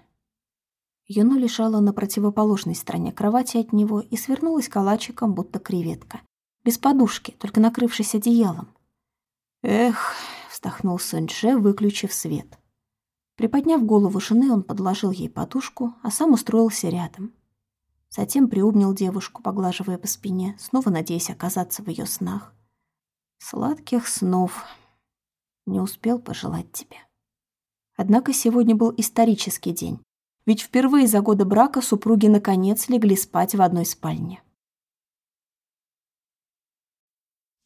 Юно лежала на противоположной стороне кровати от него и свернулась калачиком, будто креветка. Без подушки, только накрывшись одеялом. Эх, вздохнул Сэнже, выключив свет. Приподняв голову жены, он подложил ей подушку, а сам устроился рядом. Затем приобнял девушку, поглаживая по спине, снова надеясь оказаться в ее снах. «Сладких снов. Не успел пожелать тебе». Однако сегодня был исторический день, ведь впервые за годы брака супруги наконец легли спать в одной спальне.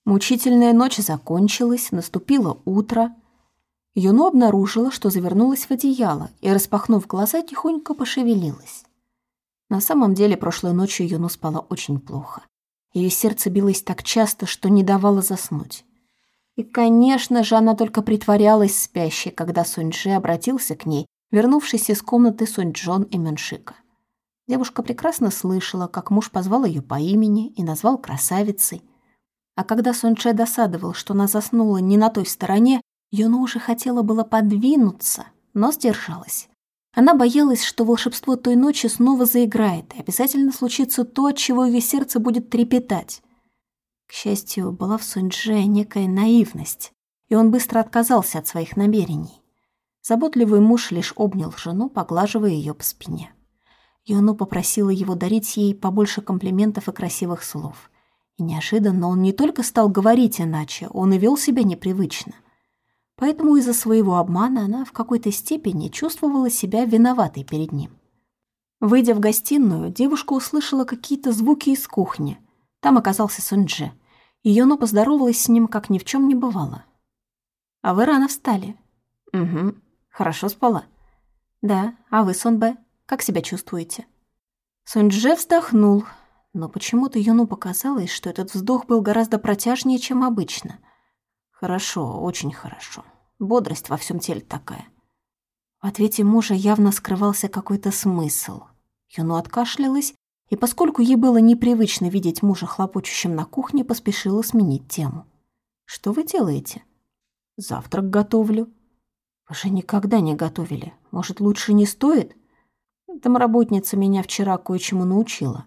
Мучительная ночь закончилась, наступило утро. Юно обнаружила, что завернулась в одеяло и, распахнув глаза, тихонько пошевелилась. На самом деле, прошлой ночью Юну спала очень плохо. Ее сердце билось так часто, что не давало заснуть. И, конечно же, она только притворялась спящей, когда Суньджи обратился к ней, вернувшись из комнаты Суньчжон и Мюншика. Девушка прекрасно слышала, как муж позвал ее по имени и назвал красавицей – а когда Сунче досадовал, что она заснула не на той стороне, Юно уже хотела было подвинуться, но сдержалась. Она боялась, что волшебство той ночи снова заиграет, и обязательно случится то, от чего ее сердце будет трепетать. К счастью, была в Суньчже некая наивность, и он быстро отказался от своих намерений. Заботливый муж лишь обнял жену, поглаживая ее по спине. Юно попросила его дарить ей побольше комплиментов и красивых слов. И неожиданно он не только стал говорить иначе, он и вел себя непривычно. Поэтому из-за своего обмана она в какой-то степени чувствовала себя виноватой перед ним. Выйдя в гостиную, девушка услышала какие-то звуки из кухни. Там оказался Сунджи. И Йоно поздоровалась с ним, как ни в чем не бывало. «А вы рано встали?» «Угу. Хорошо спала?» «Да. А вы, Сонбе, как себя чувствуете?» Сунджи вздохнул, но почему-то Юну показалось, что этот вздох был гораздо протяжнее, чем обычно. Хорошо, очень хорошо. Бодрость во всем теле такая. В ответе мужа явно скрывался какой-то смысл. Юну откашлялась, и поскольку ей было непривычно видеть мужа хлопочущим на кухне, поспешила сменить тему. «Что вы делаете?» «Завтрак готовлю». «Вы же никогда не готовили. Может, лучше не стоит?» «Домработница меня вчера кое-чему научила».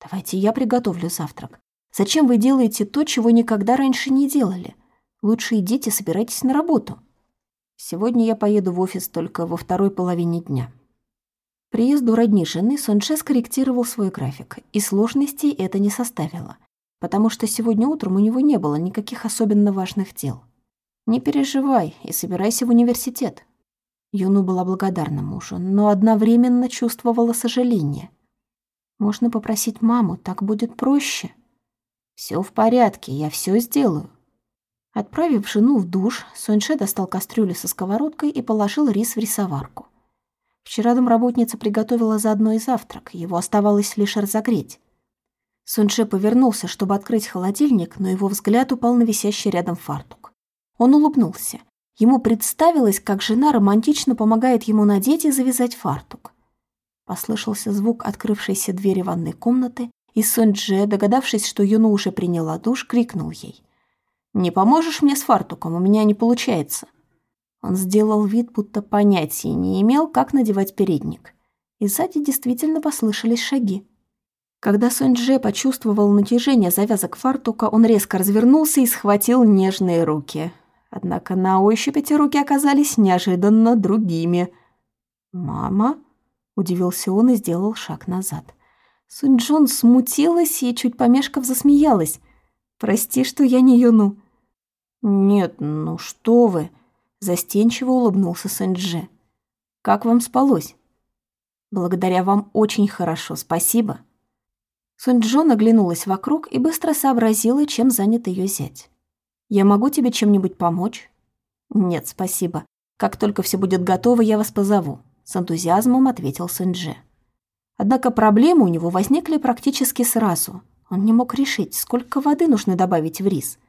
Давайте я приготовлю завтрак. Зачем вы делаете то, чего никогда раньше не делали? Лучше идите, собирайтесь на работу. Сегодня я поеду в офис только во второй половине дня. Приезду родни жены Сонше скорректировал свой график, и сложностей это не составило, потому что сегодня утром у него не было никаких особенно важных дел. «Не переживай и собирайся в университет». Юну была благодарна мужу, но одновременно чувствовала сожаление. «Можно попросить маму, так будет проще». «Все в порядке, я все сделаю». Отправив жену в душ, Соньше достал кастрюлю со сковородкой и положил рис в рисоварку. Вчера домработница приготовила заодно и завтрак, его оставалось лишь разогреть. Сунше повернулся, чтобы открыть холодильник, но его взгляд упал на висящий рядом фартук. Он улыбнулся. Ему представилось, как жена романтично помогает ему надеть и завязать фартук. Послышался звук открывшейся двери ванной комнаты, и Сунже, догадавшись, что Юну уже приняла душ, крикнул ей. «Не поможешь мне с фартуком? У меня не получается». Он сделал вид, будто понятия не имел, как надевать передник. И сзади действительно послышались шаги. Когда Сунь-Дже почувствовал натяжение завязок фартука, он резко развернулся и схватил нежные руки. Однако на ощупь эти руки оказались неожиданно другими. «Мама?» – удивился он и сделал шаг назад. Сунь-Джон смутилась и, чуть помешков, засмеялась. «Прости, что я не юну». «Нет, ну что вы!» Застенчиво улыбнулся Сэнджи. «Как вам спалось?» «Благодаря вам очень хорошо, спасибо». Сунджо наглянулась вокруг и быстро сообразила, чем занят ее зять. «Я могу тебе чем-нибудь помочь?» «Нет, спасибо. Как только все будет готово, я вас позову», — с энтузиазмом ответил Сэнджи. Однако проблемы у него возникли практически сразу. Он не мог решить, сколько воды нужно добавить в рис —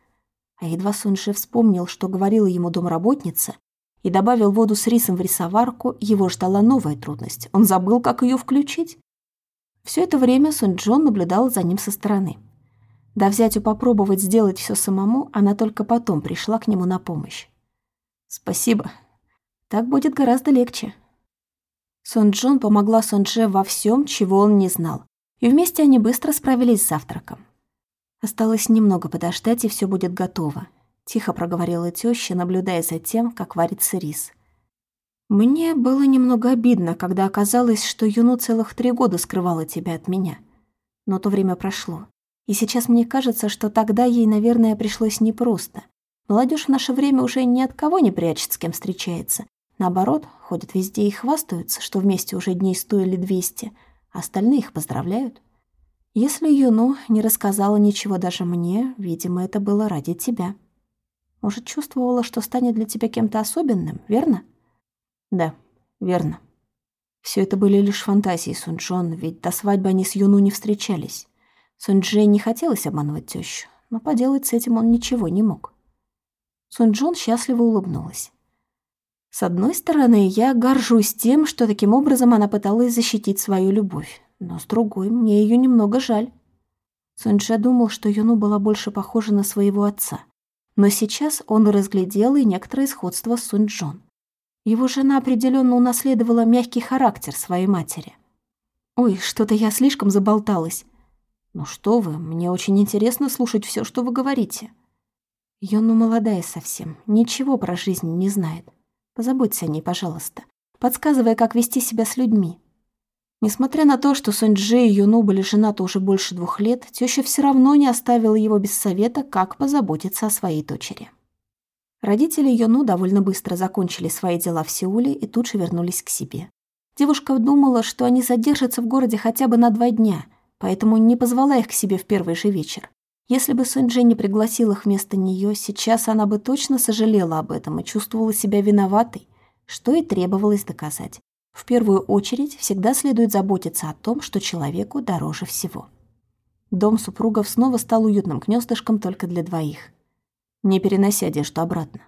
а едва Суньше вспомнил, что говорила ему домработница, и добавил воду с рисом в рисоварку, его ждала новая трудность. Он забыл, как ее включить. Все это время Сунь Джон наблюдал за ним со стороны. Да взять и попробовать сделать все самому, она только потом пришла к нему на помощь. «Спасибо. Так будет гораздо легче». Сон Джон помогла Сонже во всем, чего он не знал, и вместе они быстро справились с завтраком. Осталось немного подождать, и все будет готово. Тихо проговорила теща, наблюдая за тем, как варится рис. Мне было немного обидно, когда оказалось, что Юну целых три года скрывала тебя от меня. Но то время прошло. И сейчас мне кажется, что тогда ей, наверное, пришлось непросто. Молодежь в наше время уже ни от кого не прячет, с кем встречается. Наоборот, ходят везде и хвастаются, что вместе уже дней сто или двести, а остальные их поздравляют. Если Юну не рассказала ничего даже мне, видимо, это было ради тебя. Может, чувствовала, что станет для тебя кем-то особенным, верно? Да, верно. Все это были лишь фантазии Сунджон, ведь до свадьбы они с Юну не встречались. Сунджи не хотелось обманывать тещу, но поделать с этим он ничего не мог. Сунджон счастливо улыбнулась. С одной стороны, я горжусь тем, что таким образом она пыталась защитить свою любовь но с другой мне ее немного жаль. Суньше думал, что Юну была больше похожа на своего отца, но сейчас он разглядел и некоторое сходство с Суньчжон. Его жена определенно унаследовала мягкий характер своей матери. «Ой, что-то я слишком заболталась». «Ну что вы, мне очень интересно слушать все, что вы говорите». Юну молодая совсем, ничего про жизнь не знает. Позаботься о ней, пожалуйста, подсказывая, как вести себя с людьми. Несмотря на то, что Сунь-Джи и Юну были женаты уже больше двух лет, теща все равно не оставила его без совета, как позаботиться о своей дочери. Родители Юну довольно быстро закончили свои дела в Сеуле и тут же вернулись к себе. Девушка думала, что они задержатся в городе хотя бы на два дня, поэтому не позвала их к себе в первый же вечер. Если бы Сунь-Джи не пригласил их вместо нее, сейчас она бы точно сожалела об этом и чувствовала себя виноватой, что и требовалось доказать. В первую очередь всегда следует заботиться о том, что человеку дороже всего. Дом супругов снова стал уютным гнездышком только для двоих. Не перенося одежду обратно.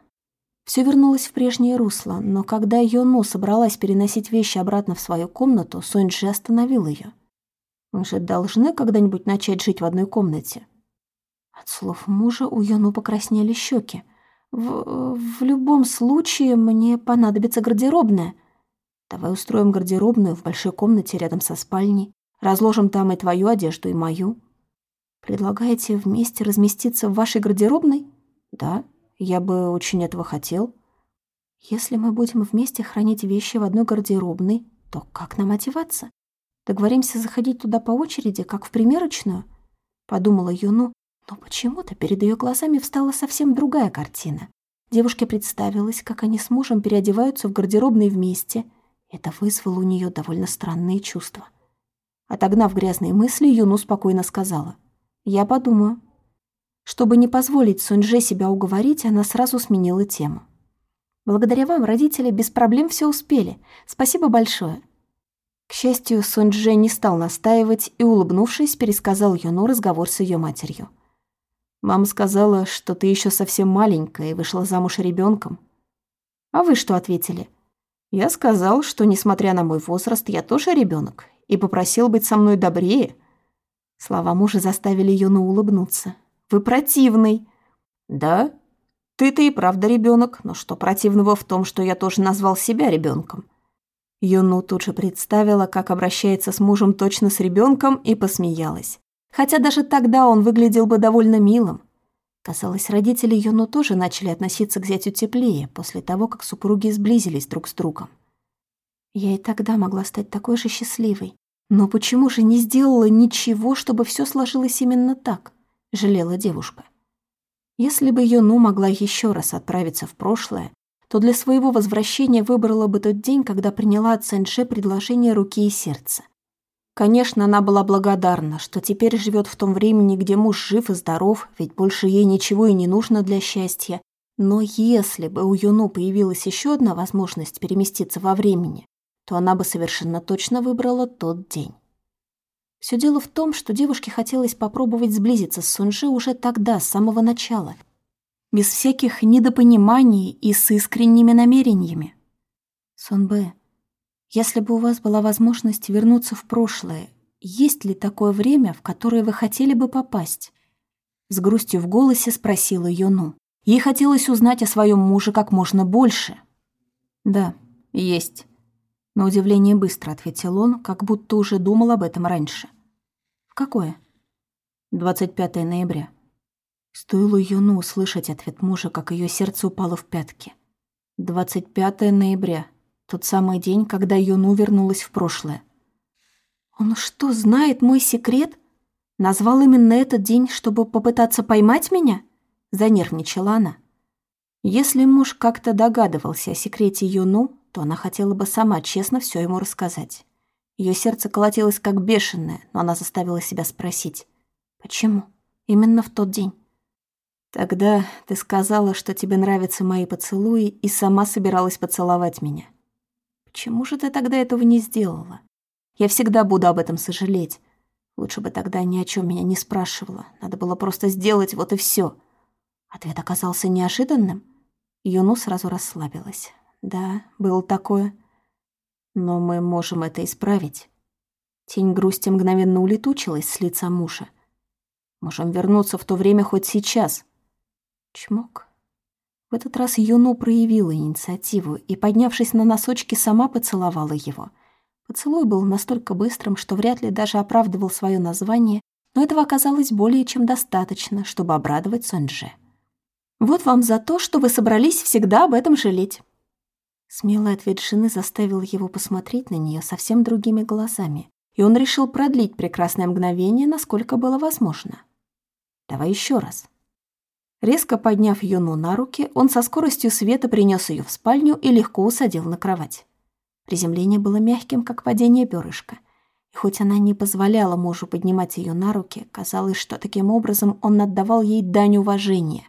Все вернулось в прежнее русло, но когда Йону собралась переносить вещи обратно в свою комнату, Сонджи остановил ее. «Мы же должны когда-нибудь начать жить в одной комнате». От слов мужа у Йону покраснели щеки. В, «В любом случае мне понадобится гардеробная», Давай устроим гардеробную в большой комнате рядом со спальней. Разложим там и твою одежду, и мою. Предлагаете вместе разместиться в вашей гардеробной? Да, я бы очень этого хотел. Если мы будем вместе хранить вещи в одной гардеробной, то как нам одеваться? Договоримся заходить туда по очереди, как в примерочную? Подумала Юну, но почему-то перед ее глазами встала совсем другая картина. Девушке представилось, как они с мужем переодеваются в гардеробной вместе. Это вызвало у нее довольно странные чувства. Отогнав грязные мысли, Юну спокойно сказала. «Я подумаю». Чтобы не позволить Суньже себя уговорить, она сразу сменила тему. «Благодаря вам родители без проблем все успели. Спасибо большое». К счастью, Суньже не стал настаивать и, улыбнувшись, пересказал Юну разговор с ее матерью. Мама сказала, что ты еще совсем маленькая и вышла замуж ребенком. А вы что ответили? Я сказал, что, несмотря на мой возраст, я тоже ребенок и попросил быть со мной добрее. Слова мужа заставили Юну улыбнуться. Вы противный. Да, ты-то и правда ребенок, но что противного в том, что я тоже назвал себя ребенком? Юну тут же представила, как обращается с мужем точно с ребенком, и посмеялась. Хотя даже тогда он выглядел бы довольно милым. Казалось, родители Юну тоже начали относиться к зятю теплее после того, как супруги сблизились друг с другом. Я и тогда могла стать такой же счастливой. Но почему же не сделала ничего, чтобы все сложилось именно так? Жалела девушка. Если бы Юну могла еще раз отправиться в прошлое, то для своего возвращения выбрала бы тот день, когда приняла от Сэньше предложение руки и сердца. Конечно, она была благодарна, что теперь живет в том времени, где муж жив и здоров, ведь больше ей ничего и не нужно для счастья. Но если бы у Юну появилась еще одна возможность переместиться во времени, то она бы совершенно точно выбрала тот день. Все дело в том, что девушке хотелось попробовать сблизиться с Сунжи уже тогда, с самого начала, без всяких недопониманий и с искренними намерениями. Сунбэ, если бы у вас была возможность вернуться в прошлое, есть ли такое время, в которое вы хотели бы попасть? С грустью в голосе спросила Йону. Ей хотелось узнать о своем муже как можно больше. Да, есть. На удивление быстро ответил он, как будто уже думал об этом раньше. В какое? 25 ноября. Стоило Юну услышать ответ мужа, как ее сердце упало в пятки. 25 ноября. Тот самый день, когда Юну вернулась в прошлое. «Он что, знает мой секрет? Назвал именно этот день, чтобы попытаться поймать меня?» Занервничала она. Если муж как-то догадывался о секрете Юну, то она хотела бы сама честно все ему рассказать. Ее сердце колотилось как бешеное, но она заставила себя спросить. «Почему? Именно в тот день?» «Тогда ты сказала, что тебе нравятся мои поцелуи, и сама собиралась поцеловать меня. Почему же ты тогда этого не сделала? Я всегда буду об этом сожалеть. Лучше бы тогда ни о чем меня не спрашивала. Надо было просто сделать, вот и все. Ответ оказался неожиданным. Юну сразу расслабилась. Да, было такое. Но мы можем это исправить. Тень грусти мгновенно улетучилась с лица мужа. Можем вернуться в то время хоть сейчас. Чмок. В этот раз Юну проявила инициативу и, поднявшись на носочки, сама поцеловала его. Поцелуй был настолько быстрым, что вряд ли даже оправдывал свое название, но этого оказалось более чем достаточно, чтобы обрадовать Сонже. «Вот вам за то, что вы собрались всегда об этом жалеть». Смелый ответ жены заставил его посмотреть на нее совсем другими глазами, и он решил продлить прекрасное мгновение, насколько было возможно. «Давай еще раз», Резко подняв Юну на руки, он со скоростью света принес ее в спальню и легко усадил на кровать. Приземление было мягким, как падение перышка. И хоть она не позволяла мужу поднимать ее на руки, казалось, что таким образом он отдавал ей дань уважения.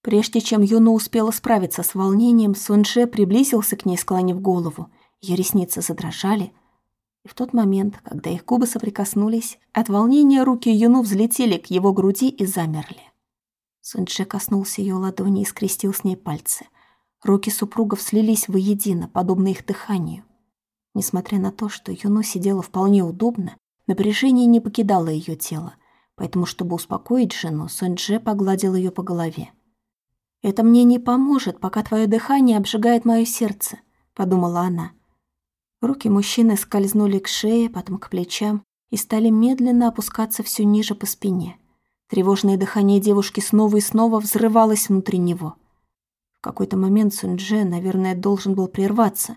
Прежде чем Юна успела справиться с волнением, Сунже приблизился к ней, склонив голову. Ее ресницы задрожали. И в тот момент, когда их губы соприкоснулись, от волнения руки Юну взлетели к его груди и замерли. Суньше коснулся ее ладони и скрестил с ней пальцы. Руки супругов слились воедино, подобно их дыханию. Несмотря на то, что Юно сидела вполне удобно, напряжение не покидало ее тело, поэтому, чтобы успокоить жену, Суньше погладил ее по голове. «Это мне не поможет, пока твое дыхание обжигает мое сердце», — подумала она. Руки мужчины скользнули к шее, потом к плечам и стали медленно опускаться все ниже по спине. Тревожное дыхание девушки снова и снова взрывалось внутри него. В какой-то момент Сунже, наверное, должен был прерваться,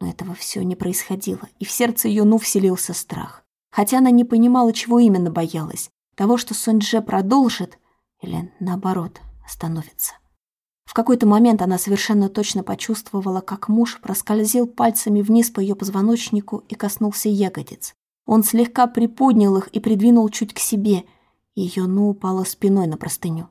но этого все не происходило, и в сердце Юну вселился страх. Хотя она не понимала, чего именно боялась. Того, что Сунже продолжит, или, наоборот, остановится. В какой-то момент она совершенно точно почувствовала, как муж проскользил пальцами вниз по ее позвоночнику и коснулся ягодиц. Он слегка приподнял их и придвинул чуть к себе, и Йону упала спиной на простыню.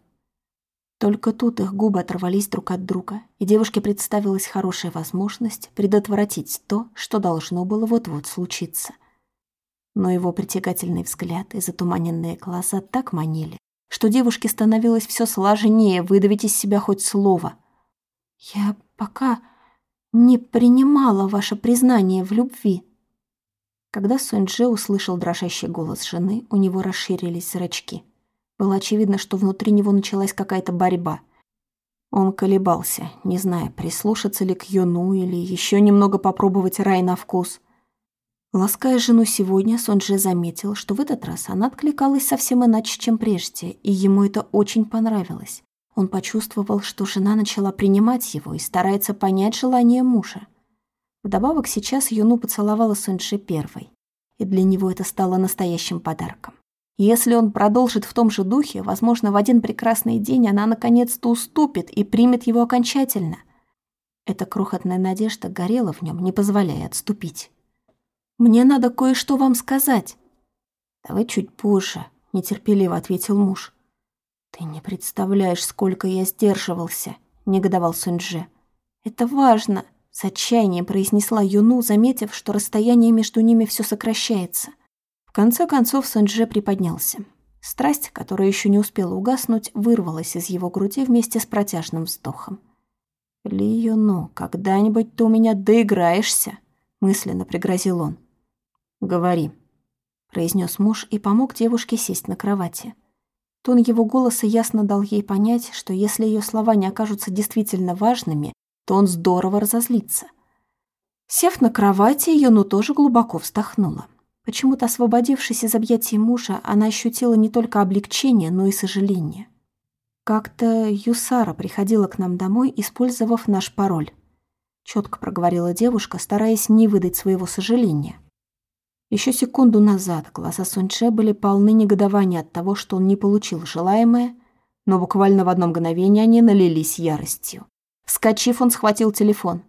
Только тут их губы оторвались друг от друга, и девушке представилась хорошая возможность предотвратить то, что должно было вот-вот случиться. Но его притягательный взгляд и затуманенные глаза так манили, что девушке становилось все сложнее выдавить из себя хоть слово. «Я пока не принимала ваше признание в любви». Когда Сунь-Дже услышал дрожащий голос жены, у него расширились зрачки. Было очевидно, что внутри него началась какая-то борьба. Он колебался, не зная, прислушаться ли к Юну или еще немного попробовать рай на вкус – Лаская жену сегодня, Сонджи заметил, что в этот раз она откликалась совсем иначе, чем прежде, и ему это очень понравилось. Он почувствовал, что жена начала принимать его и старается понять желание мужа. Вдобавок сейчас Юну поцеловала Сонджи первой, и для него это стало настоящим подарком. Если он продолжит в том же духе, возможно, в один прекрасный день она наконец-то уступит и примет его окончательно. Эта крохотная надежда горела в нем, не позволяя отступить. Мне надо кое-что вам сказать». «Давай чуть позже», — нетерпеливо ответил муж. «Ты не представляешь, сколько я сдерживался», — негодовал Суньджи. «Это важно», — с отчаянием произнесла Юну, заметив, что расстояние между ними все сокращается. В конце концов Суньджи приподнялся. Страсть, которая еще не успела угаснуть, вырвалась из его груди вместе с протяжным вздохом. «Ли Юну, когда-нибудь ты у меня доиграешься», — мысленно пригрозил он. «Говори», — произнес муж и помог девушке сесть на кровати. Тон его голоса ясно дал ей понять, что если ее слова не окажутся действительно важными, то он здорово разозлится. Сев на кровати, Юну тоже глубоко вздохнула. Почему-то освободившись из объятий мужа, она ощутила не только облегчение, но и сожаление. Как-то Юсара приходила к нам домой, использовав наш пароль. Четко проговорила девушка, стараясь не выдать своего сожаления. Еще секунду назад глаза Суньше были полны негодования от того, что он не получил желаемое, но буквально в одно мгновение они налились яростью. Вскочив, он схватил телефон.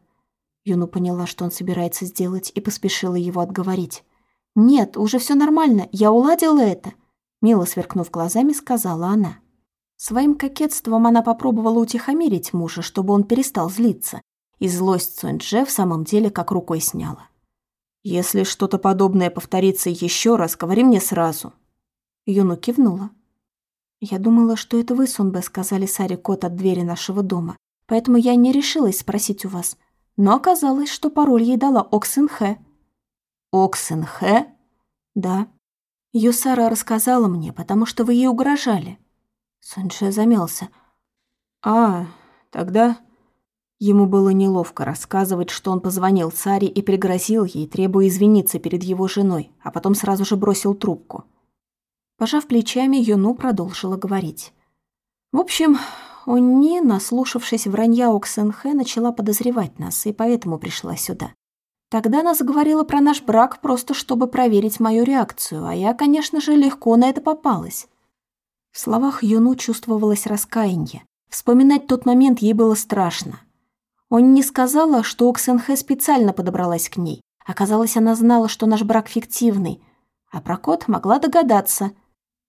Юну поняла, что он собирается сделать, и поспешила его отговорить. «Нет, уже все нормально, я уладила это», — мило сверкнув глазами, сказала она. Своим кокетством она попробовала утихомирить мужа, чтобы он перестал злиться, и злость Суньчже в самом деле как рукой сняла. «Если что-то подобное повторится еще раз, говори мне сразу». Юну кивнула. «Я думала, что это вы, Сунбе, сказали Саре код от двери нашего дома, поэтому я не решилась спросить у вас. Но оказалось, что пароль ей дала Оксенхэ». «Оксенхэ?» «Да. Юсара рассказала мне, потому что вы ей угрожали». Сунже замялся. «А, тогда...» Ему было неловко рассказывать, что он позвонил Саре и пригрозил ей, требуя извиниться перед его женой, а потом сразу же бросил трубку. Пожав плечами, Юну продолжила говорить. В общем, Онни, наслушавшись вранья Оксенхэ, начала подозревать нас, и поэтому пришла сюда. Тогда она заговорила про наш брак просто чтобы проверить мою реакцию, а я, конечно же, легко на это попалась. В словах Юну чувствовалось раскаяние. Вспоминать тот момент ей было страшно. Он не сказала, что Оксенхэ специально подобралась к ней. Оказалось, она знала, что наш брак фиктивный. А про код могла догадаться,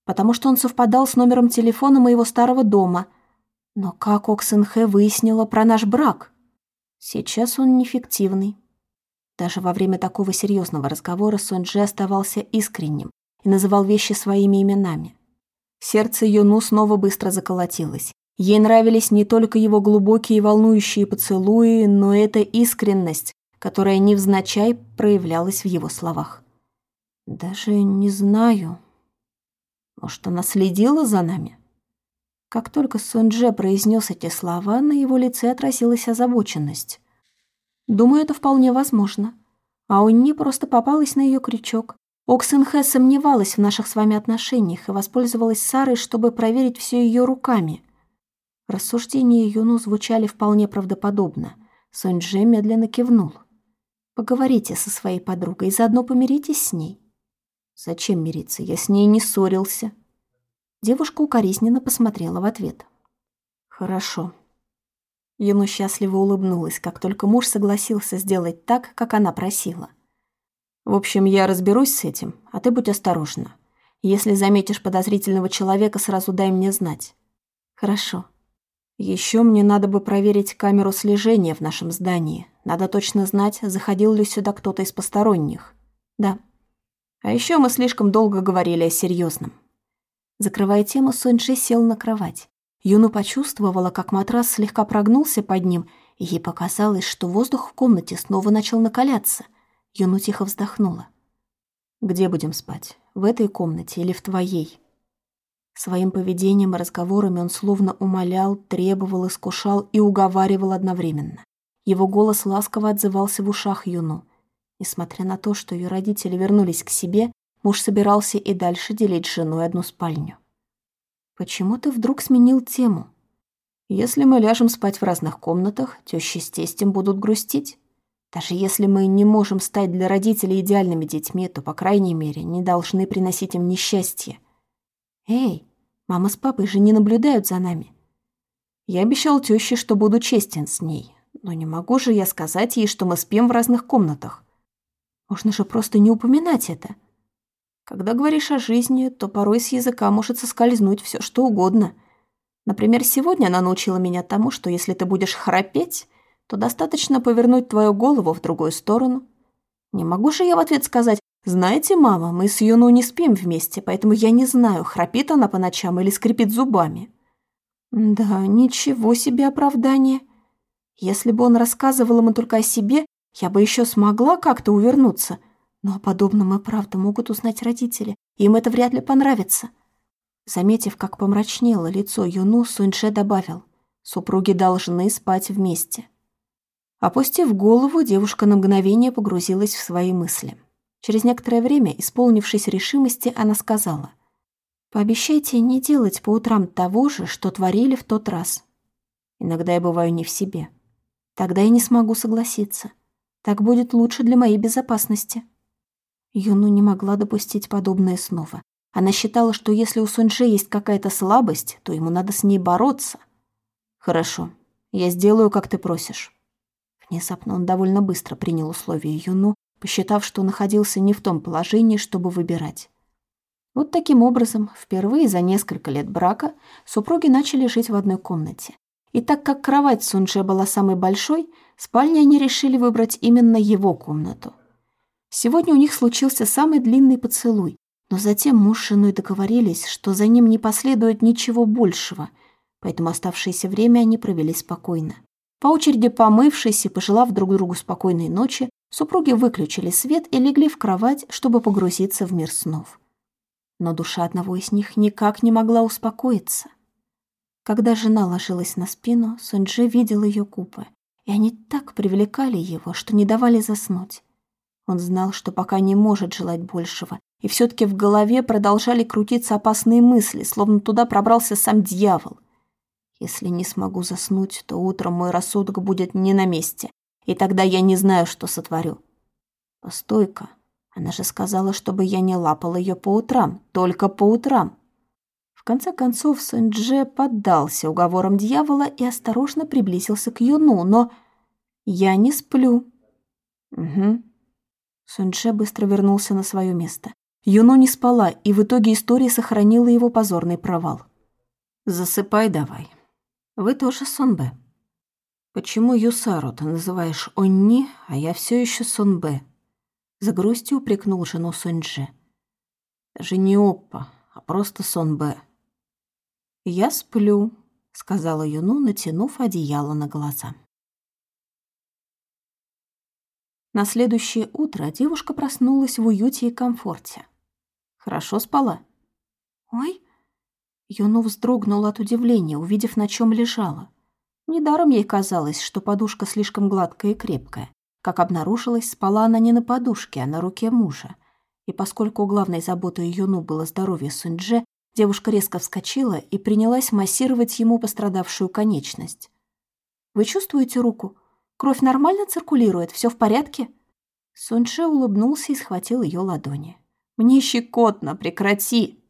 потому что он совпадал с номером телефона моего старого дома. Но как Оксенхэ выяснила про наш брак? Сейчас он не фиктивный. Даже во время такого серьезного разговора Сонджи оставался искренним и называл вещи своими именами. Сердце Юну снова быстро заколотилось. Ей нравились не только его глубокие и волнующие поцелуи, но эта искренность, которая невзначай проявлялась в его словах. «Даже не знаю. Может, она следила за нами?» Как только Сунже произнес эти слова, на его лице отразилась озабоченность. «Думаю, это вполне возможно. А Унни просто попалась на ее крючок. Оксенхэ сомневалась в наших с вами отношениях и воспользовалась Сарой, чтобы проверить все ее руками». Рассуждения Юну звучали вполне правдоподобно. Сонь-Дже медленно кивнул. «Поговорите со своей подругой и заодно помиритесь с ней». «Зачем мириться? Я с ней не ссорился». Девушка укоризненно посмотрела в ответ. «Хорошо». Юну счастливо улыбнулась, как только муж согласился сделать так, как она просила. «В общем, я разберусь с этим, а ты будь осторожна. Если заметишь подозрительного человека, сразу дай мне знать». «Хорошо», еще мне надо бы проверить камеру слежения в нашем здании. Надо точно знать, заходил ли сюда кто-то из посторонних. Да. А еще мы слишком долго говорили о серьезном. Закрывая тему, Сонджи сел на кровать. Юну почувствовала, как матрас слегка прогнулся под ним, и ей показалось, что воздух в комнате снова начал накаляться. Юну тихо вздохнула. «Где будем спать? В этой комнате или в твоей?» Своим поведением и разговорами он словно умолял, требовал, искушал и уговаривал одновременно. Его голос ласково отзывался в ушах Юну. Несмотря на то, что ее родители вернулись к себе, муж собирался и дальше делить с женой одну спальню. «Почему ты вдруг сменил тему?» «Если мы ляжем спать в разных комнатах, тещи с тестем будут грустить. Даже если мы не можем стать для родителей идеальными детьми, то, по крайней мере, не должны приносить им несчастье. «Эй, мама с папой же не наблюдают за нами». Я обещал тёще, что буду честен с ней, но не могу же я сказать ей, что мы спим в разных комнатах. Можно же просто не упоминать это. Когда говоришь о жизни, то порой с языка может соскользнуть все, что угодно. Например, сегодня она научила меня тому, что если ты будешь храпеть, то достаточно повернуть твою голову в другую сторону. Не могу же я в ответ сказать «Знаете, мама, мы с Юну не спим вместе, поэтому я не знаю, храпит она по ночам или скрипит зубами». Да, ничего себе оправдание. Если бы он рассказывал ему только о себе, я бы еще смогла как-то увернуться. Но о подобном и правда могут узнать родители, им это вряд ли понравится. Заметив, как помрачнело лицо Юну, Суньше добавил, «Супруги должны спать вместе». Опустив голову, девушка на мгновение погрузилась в свои мысли. Через некоторое время, исполнившись решимости, она сказала, «Пообещайте не делать по утрам того же, что творили в тот раз. Иногда я бываю не в себе. Тогда я не смогу согласиться. Так будет лучше для моей безопасности». Юну не могла допустить подобное снова. Она считала, что если у Суньше есть какая-то слабость, то ему надо с ней бороться. «Хорошо, я сделаю, как ты просишь». Внезапно он довольно быстро принял условия Юну посчитав, что находился не в том положении, чтобы выбирать. Вот таким образом, впервые за несколько лет брака супруги начали жить в одной комнате. И так как кровать Сунже была самой большой, спальни они решили выбрать именно его комнату. Сегодня у них случился самый длинный поцелуй, но затем муж с женой договорились, что за ним не последует ничего большего, поэтому оставшееся время они провели спокойно. По очереди помывшись и пожелав друг другу спокойной ночи, Супруги выключили свет и легли в кровать, чтобы погрузиться в мир снов. Но душа одного из них никак не могла успокоиться. Когда жена ложилась на спину, Сунджи видел ее губы, и они так привлекали его, что не давали заснуть. Он знал, что пока не может желать большего, и все таки в голове продолжали крутиться опасные мысли, словно туда пробрался сам дьявол. Если не смогу заснуть, то утром мой рассудок будет не на месте, и тогда я не знаю, что сотворю. Постой-ка, она же сказала, чтобы я не лапал ее по утрам, только по утрам. В конце концов, Сэнджи поддался уговорам дьявола и осторожно приблизился к Юну, но я не сплю. Угу. Суньше быстро вернулся на свое место. Юно не спала, и в итоге история сохранила его позорный провал. «Засыпай давай. Вы тоже Сонбе». «Почему Юсару ты называешь Онни, а я все еще Сонбе?» За грустью упрекнул жену Суньджи. «Даже не Оппа, а просто Сонбе». «Я сплю», — сказала Юну, натянув одеяло на глаза. На следующее утро девушка проснулась в уюте и комфорте. Хорошо спала. «Ой!» Юну вздрогнула от удивления, увидев, на чем лежала. Недаром ей казалось, что подушка слишком гладкая и крепкая. Как обнаружилось, спала она не на подушке, а на руке мужа. И поскольку главной заботой Юну было здоровье Суньдже, Девушка резко вскочила и принялась массировать ему пострадавшую конечность. «Вы чувствуете руку? Кровь нормально циркулирует? Все в порядке?» Суньше улыбнулся и схватил ее ладони. «Мне щекотно, прекрати!»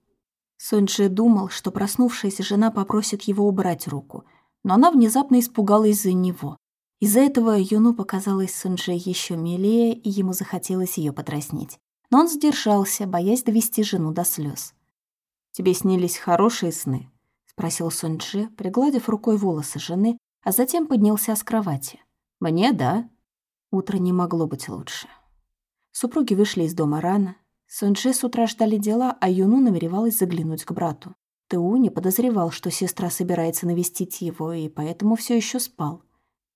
Суньше думал, что проснувшаяся жена попросит его убрать руку, но она внезапно испугалась за него. Из-за этого Юну показалась Суньше еще милее, и ему захотелось ее подразнить. Но он сдержался, боясь довести жену до слез. «Тебе снились хорошие сны?» — спросил Суньчжи, пригладив рукой волосы жены, а затем поднялся с кровати. «Мне — да». Утро не могло быть лучше. Супруги вышли из дома рано. Суньчжи с утра ждали дела, а Юну намеревалась заглянуть к брату. Тэу не подозревал, что сестра собирается навестить его, и поэтому все еще спал.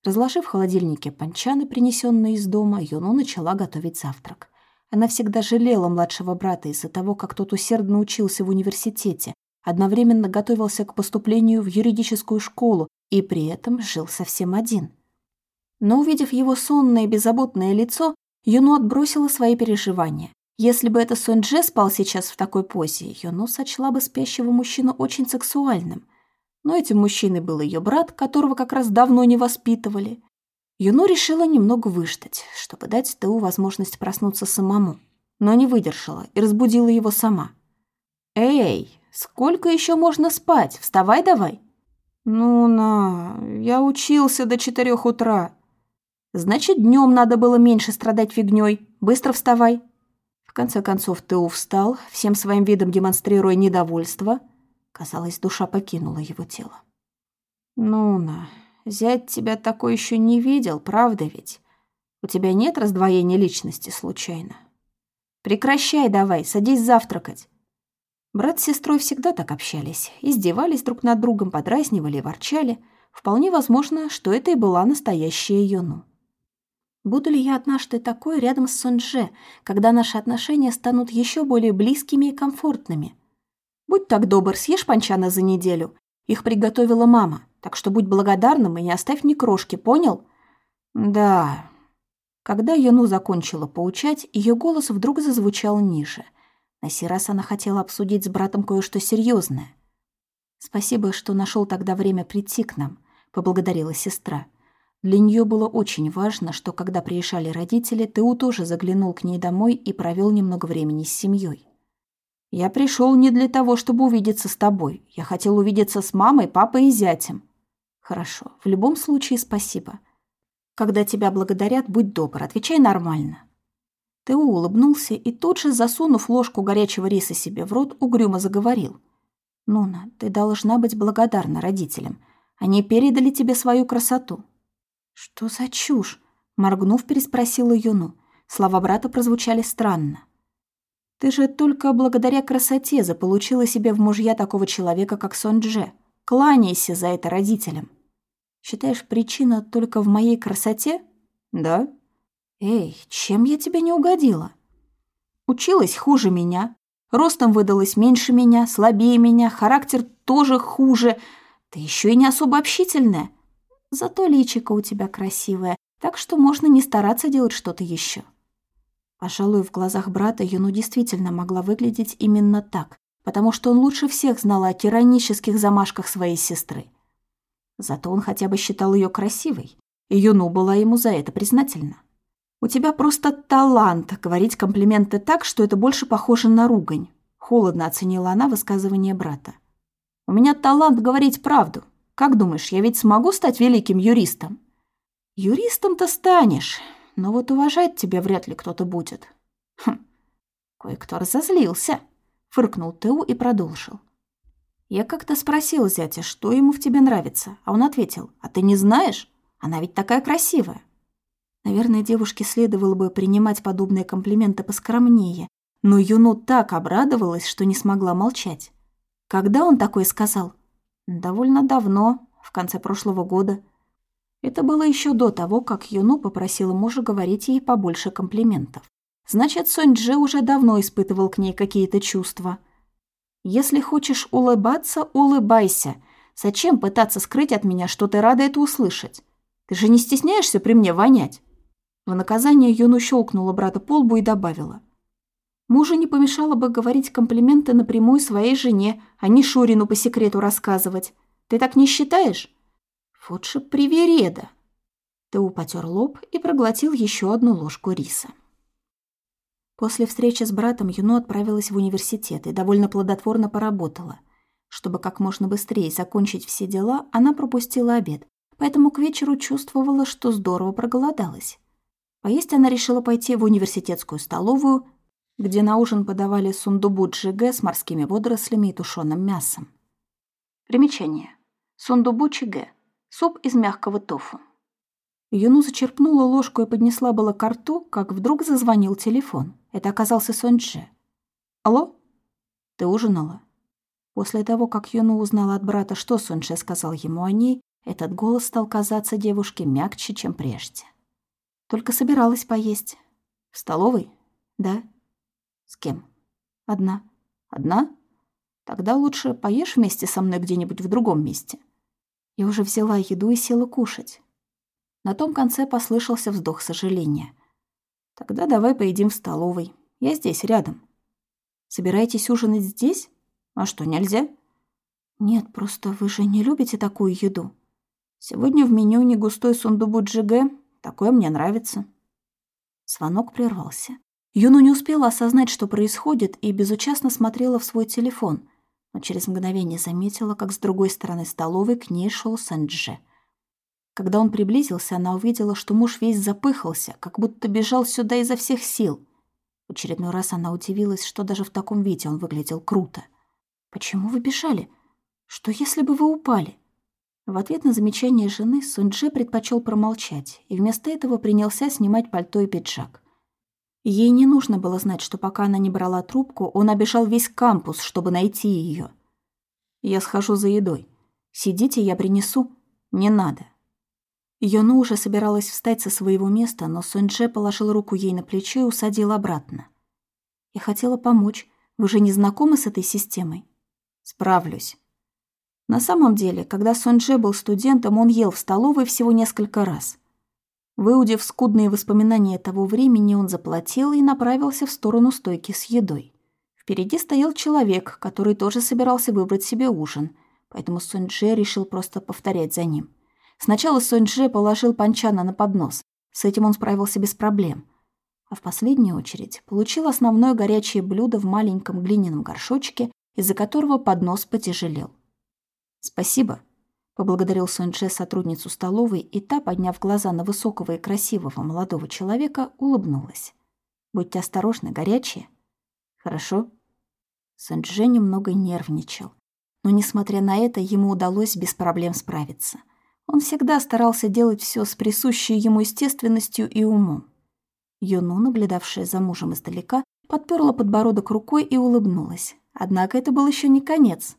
Разложив в холодильнике панчаны, принесенные из дома, Юну начала готовить завтрак. Она всегда жалела младшего брата из-за того, как тот усердно учился в университете, одновременно готовился к поступлению в юридическую школу и при этом жил совсем один. Но увидев его сонное беззаботное лицо, Юну отбросила свои переживания. Если бы это Дже спал сейчас в такой позе, Юну сочла бы спящего мужчину очень сексуальным. Но этим мужчиной был ее брат, которого как раз давно не воспитывали. Юну решила немного выждать, чтобы дать Теу возможность проснуться самому, но не выдержала и разбудила его сама. «Эй, сколько еще можно спать? Вставай давай!» «Ну, на, я учился до четырех утра». «Значит, днем надо было меньше страдать фигней. Быстро вставай!» В конце концов Теу встал, всем своим видом демонстрируя недовольство. Казалось, душа покинула его тело. «Ну, на, Зять тебя такой еще не видел, правда ведь? У тебя нет раздвоения личности случайно? Прекращай давай, садись завтракать. Брат с сестрой всегда так общались, издевались друг над другом, подразнивали и ворчали. Вполне возможно, что это и была настоящая Йону. Буду ли я однажды такой рядом с Сонже, когда наши отношения станут еще более близкими и комфортными? Будь так добр, съешь панчана за неделю. Их приготовила мама. Так что будь благодарным и не оставь ни крошки, понял? Да. Когда Юну закончила поучать, ее голос вдруг зазвучал ниже. На сей раз она хотела обсудить с братом кое-что серьезное. Спасибо, что нашел тогда время прийти к нам, поблагодарила сестра. Для нее было очень важно, что когда приезжали родители, Теу тоже заглянул к ней домой и провел немного времени с семьей. «Я пришел не для того, чтобы увидеться с тобой. Я хотел увидеться с мамой, папой и зятем. Хорошо. В любом случае спасибо. Когда тебя благодарят, будь добр, отвечай нормально. Тео улыбнулся и тут же, засунув ложку горячего риса себе в рот, угрюмо заговорил. «Нуна, ты должна быть благодарна родителям. Они передали тебе свою красоту». «Что за чушь?» — моргнув, переспросила Юну. Слова брата прозвучали странно. «Ты же только благодаря красоте заполучила себе в мужья такого человека, как Сонджи. Кланяйся за это родителям». Считаешь, причина только в моей красоте? Да. Эй, чем я тебе не угодила? Училась хуже меня. Ростом выдалась меньше меня, слабее меня, характер тоже хуже. Ты еще и не особо общительная. Зато личико у тебя красивое, так что можно не стараться делать что-то еще. Пожалуй, в глазах брата Юну действительно могла выглядеть именно так, потому что он лучше всех знал о тиранических замашках своей сестры. Зато он хотя бы считал ее красивой, и Юну была ему за это признательна. «У тебя просто талант говорить комплименты так, что это больше похоже на ругань», холодно оценила она высказывание брата. «У меня талант говорить правду. Как думаешь, я ведь смогу стать великим юристом?» «Юристом-то станешь, но вот уважать тебя вряд ли кто-то будет». «Хм, кое-кто разозлился», — фыркнул Теу и продолжил. Я как-то спросил зятя, что ему в тебе нравится, а он ответил, а ты не знаешь? Она ведь такая красивая. Наверное, девушке следовало бы принимать подобные комплименты поскромнее, но Юну так обрадовалась, что не смогла молчать. Когда он такое сказал? Довольно давно, в конце прошлого года. Это было еще до того, как Юну попросила мужа говорить ей побольше комплиментов. Значит, Сонь Дже уже давно испытывал к ней какие-то чувства. Если хочешь улыбаться, улыбайся. Зачем пытаться скрыть от меня, что ты рада это услышать? Ты же не стесняешься при мне вонять?» В наказание Юну щелкнула брата по лбу и добавила. Мужу не помешало бы говорить комплименты напрямую своей жене, а не Шурину по секрету рассказывать. Ты так не считаешь? Вот привереда. Теу потер лоб и проглотил еще одну ложку риса. После встречи с братом Юно отправилась в университет и довольно плодотворно поработала. Чтобы как можно быстрее закончить все дела, она пропустила обед, поэтому к вечеру чувствовала, что здорово проголодалась. Поесть она решила пойти в университетскую столовую, где на ужин подавали сундубу джиге с морскими водорослями и тушеным мясом. Примечание. Сундубу чиге – суп из мягкого тофу. Юну зачерпнула ложку и поднесла было к рту, как вдруг зазвонил телефон. Это оказался Сончжи. «Алло? Ты ужинала?» После того, как Юну узнала от брата, что Сончжи сказал ему о ней, этот голос стал казаться девушке мягче, чем прежде. «Только собиралась поесть. В столовой? Да?» «С кем?» «Одна». «Одна? Тогда лучше поешь вместе со мной где-нибудь в другом месте». Я уже взяла еду и села кушать. На том конце послышался вздох сожаления. «Тогда давай поедим в столовой. Я здесь, рядом». «Собираетесь ужинать здесь? А что, нельзя?» «Нет, просто вы же не любите такую еду. Сегодня в меню не густой сундубу джиге. Такое мне нравится». Звонок прервался. Юну не успела осознать, что происходит, и безучастно смотрела в свой телефон, но через мгновение заметила, как с другой стороны столовой к ней шел Сандже. Когда он приблизился, она увидела, что муж весь запыхался, как будто бежал сюда изо всех сил. В очередной раз она удивилась, что даже в таком виде он выглядел круто. «Почему вы бежали? Что, если бы вы упали?» В ответ на замечание жены Сунджи предпочел промолчать и вместо этого принялся снимать пальто и пиджак. Ей не нужно было знать, что пока она не брала трубку, он обещал весь кампус, чтобы найти ее. «Я схожу за едой. Сидите, я принесу. Не надо». Йону уже собиралась встать со своего места, но Суньчже положил руку ей на плечо и усадил обратно. «Я хотела помочь. Вы же не знакомы с этой системой?» «Справлюсь». На самом деле, когда Суньчже был студентом, он ел в столовой всего несколько раз. Выудив скудные воспоминания того времени, он заплатил и направился в сторону стойки с едой. Впереди стоял человек, который тоже собирался выбрать себе ужин, поэтому Суньчже решил просто повторять за ним. Сначала Сонь-Дже положил Панчана на поднос. С этим он справился без проблем. А в последнюю очередь получил основное горячее блюдо в маленьком глиняном горшочке, из-за которого поднос потяжелел. «Спасибо», — поблагодарил Сонь-Дже сотрудницу столовой, и та, подняв глаза на высокого и красивого молодого человека, улыбнулась. «Будьте осторожны, горячее». «Хорошо». Сонь-Дже немного нервничал, но, несмотря на это, ему удалось без проблем справиться — он всегда старался делать все с присущей ему естественностью и умом. Юну, наблюдавшая за мужем издалека, подперла подбородок рукой и улыбнулась. Однако это был еще не конец.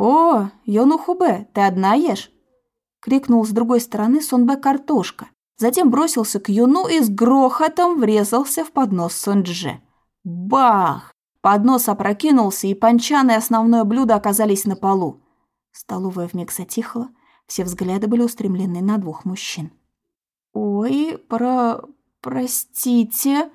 «О, Йону Хубе, ты одна ешь?» — крикнул с другой стороны Сонбе картошка. Затем бросился к Юну и с грохотом врезался в поднос Сондже. Бах! Поднос опрокинулся, и панчан и основное блюдо оказались на полу. Столовая вмиг затихла, все взгляды были устремлены на двух мужчин. «Ой, про... простите...»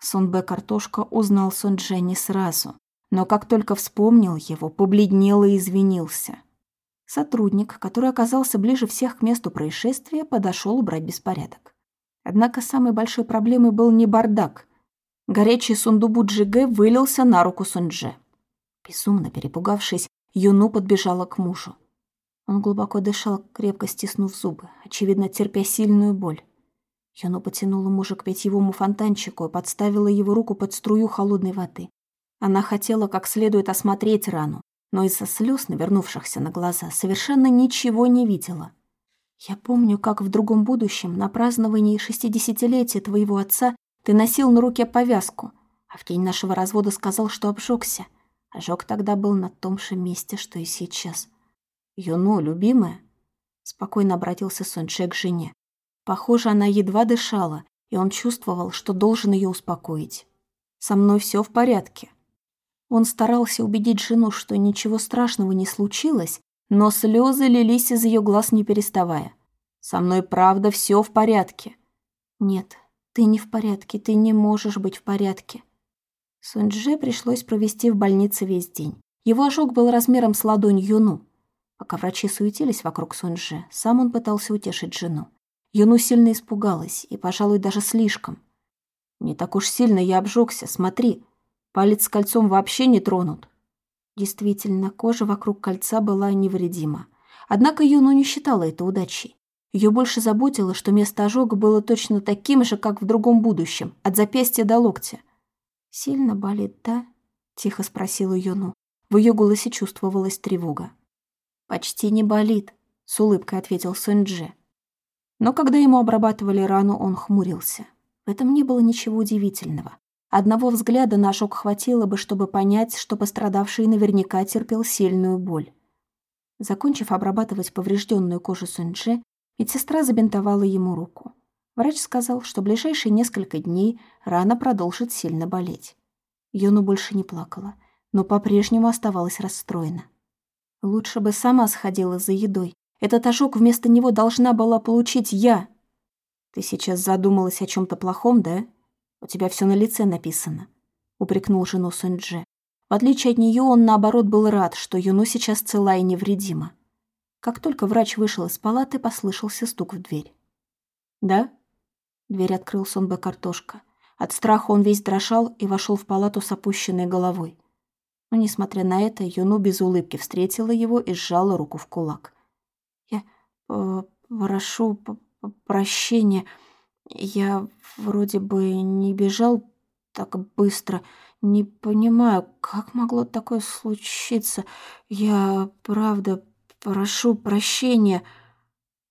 Сонбе Картошка узнал Сон Дженни сразу, но как только вспомнил его, побледнел и извинился. Сотрудник, который оказался ближе всех к месту происшествия, подошел убрать беспорядок. Однако самой большой проблемой был не бардак. Горячий сундубу Джиге вылился на руку Сунже. Безумно перепугавшись, Юну подбежала к мужу. Он глубоко дышал, крепко стиснув зубы, очевидно, терпя сильную боль. Юно потянула мужа к питьевому фонтанчику и подставила его руку под струю холодной воды. Она хотела как следует осмотреть рану, но из-за слез, навернувшихся на глаза, совершенно ничего не видела. «Я помню, как в другом будущем, на праздновании шестидесятилетия твоего отца, ты носил на руке повязку, а в день нашего развода сказал, что обжегся. Ожог тогда был на том же месте, что и сейчас». «Юно, любимая?» Спокойно обратился Сонче к жене. Похоже, она едва дышала, и он чувствовал, что должен ее успокоить. «Со мной все в порядке». Он старался убедить жену, что ничего страшного не случилось, но слезы лились из ее глаз не переставая. «Со мной правда все в порядке». «Нет, ты не в порядке, ты не можешь быть в порядке». Суньдже пришлось провести в больнице весь день. Его ожог был размером с ладонь Юну. Пока врачи суетились вокруг Суньдже, сам он пытался утешить жену. Юну сильно испугалась, и, пожалуй, даже слишком. «Не так уж сильно я обжегся, смотри. Палец с кольцом вообще не тронут». Действительно, кожа вокруг кольца была невредима. Однако Юну не считала это удачей. Ее больше заботило, что место ожога было точно таким же, как в другом будущем, от запястья до локтя. «Сильно болит, да?» — тихо спросила Юну. В ее голосе чувствовалась тревога. «Почти не болит», — с улыбкой ответил Сунь-Дже. Но когда ему обрабатывали рану, он хмурился. В этом не было ничего удивительного. Одного взгляда на ожог хватило бы, чтобы понять, что пострадавший наверняка терпел сильную боль. Закончив обрабатывать поврежденную кожу Сунь-Дже, медсестра забинтовала ему руку. Врач сказал, что ближайшие несколько дней рана продолжит сильно болеть. Йону больше не плакала, но по-прежнему оставалась расстроена. Лучше бы сама сходила за едой. Этот ожог вместо него должна была получить я. Ты сейчас задумалась о чем то плохом, да? У тебя все на лице написано, упрекнул жену Сунь-Дже. В отличие от нее, он, наоборот, был рад, что Юну сейчас цела и невредима. Как только врач вышел из палаты, послышался стук в дверь. «Да?» Дверь открыл Сонбе картошка. От страха он весь дрожал и вошел в палату с опущенной головой. Но, несмотря на это, Юну без улыбки встретила его и сжала руку в кулак. «Я э, прошу прощения. Я вроде бы не бежал так быстро. Не понимаю, как могло такое случиться. Я, правда, прошу прощения».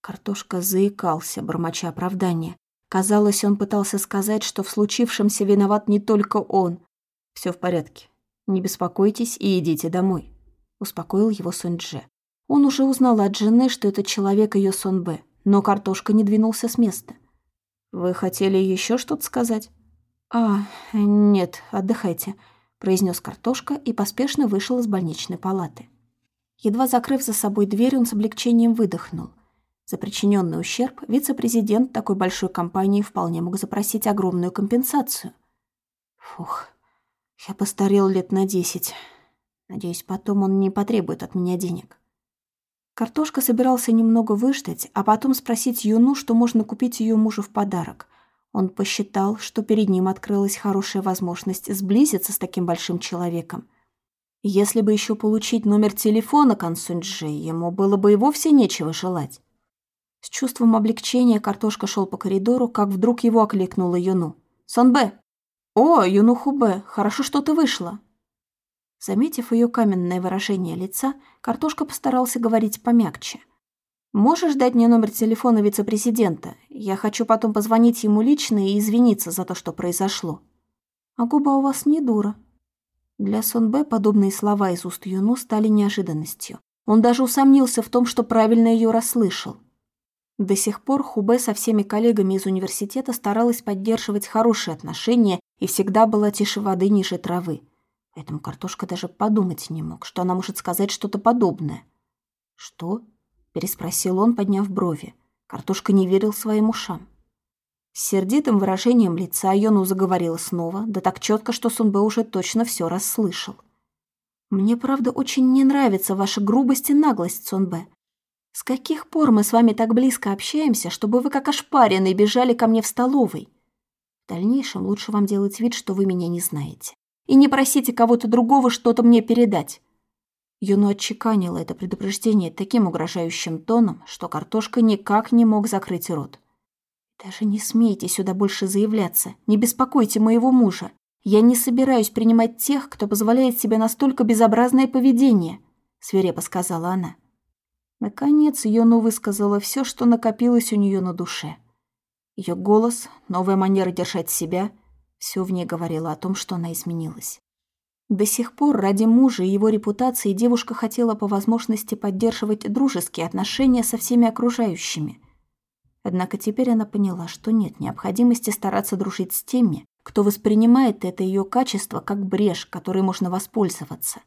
Картошка заикался, бормоча оправдания. Казалось, он пытался сказать, что в случившемся виноват не только он. Все в порядке. Не беспокойтесь и идите домой», — успокоил его Сунь-Дже. Он уже узнал от жены, что это человек ее Сон-Бэ, но картошка не двинулся с места. «Вы хотели еще что-то сказать?» «А, нет, отдыхайте», — произнес картошка и поспешно вышел из больничной палаты. Едва закрыв за собой дверь, он с облегчением выдохнул. За причиненный ущерб вице-президент такой большой компании вполне мог запросить огромную компенсацию. Фух, я постарел лет на десять. Надеюсь, потом он не потребует от меня денег. Картошка собирался немного выждать, а потом спросить Юну, что можно купить ее мужу в подарок. Он посчитал, что перед ним открылась хорошая возможность сблизиться с таким большим человеком. Если бы еще получить номер телефона Консунджи, ему было бы и вовсе нечего желать. С чувством облегчения картошка шел по коридору, как вдруг его окликнула Юну. «Сонбе!» «О, Юну Хубе, хорошо, что ты вышла!» Заметив ее каменное выражение лица, картошка постарался говорить помягче. «Можешь дать мне номер телефона вице-президента? Я хочу потом позвонить ему лично и извиниться за то, что произошло». «А губа у вас не дура». Для Сонбе подобные слова из уст Юну стали неожиданностью. Он даже усомнился в том, что правильно ее расслышал. До сих пор Хубе со всеми коллегами из университета старалась поддерживать хорошие отношения и всегда была тише воды ниже травы. Поэтому картошка даже подумать не мог, что она может сказать что-то подобное. «Что?» – переспросил он, подняв брови. Картошка не верил своим ушам. С сердитым выражением лица Йону заговорила снова, да так четко, что Сунбе уже точно все расслышал. «Мне, правда, очень не нравится ваша грубость и наглость, Сунбе. С каких пор мы с вами так близко общаемся, чтобы вы как ошпаренные бежали ко мне в столовой? В дальнейшем лучше вам делать вид, что вы меня не знаете. И не просите кого-то другого что-то мне передать. Юну отчеканила это предупреждение таким угрожающим тоном, что картошка никак не мог закрыть рот. «Даже не смейте сюда больше заявляться, не беспокойте моего мужа. Я не собираюсь принимать тех, кто позволяет себе настолько безобразное поведение», — свирепо сказала она. Наконец, Йону высказала все, что накопилось у нее на душе. Ее голос, новая манера держать себя — все в ней говорило о том, что она изменилась. До сих пор ради мужа и его репутации девушка хотела по возможности поддерживать дружеские отношения со всеми окружающими. Однако теперь она поняла, что нет необходимости стараться дружить с теми, кто воспринимает это ее качество как брешь, которой можно воспользоваться.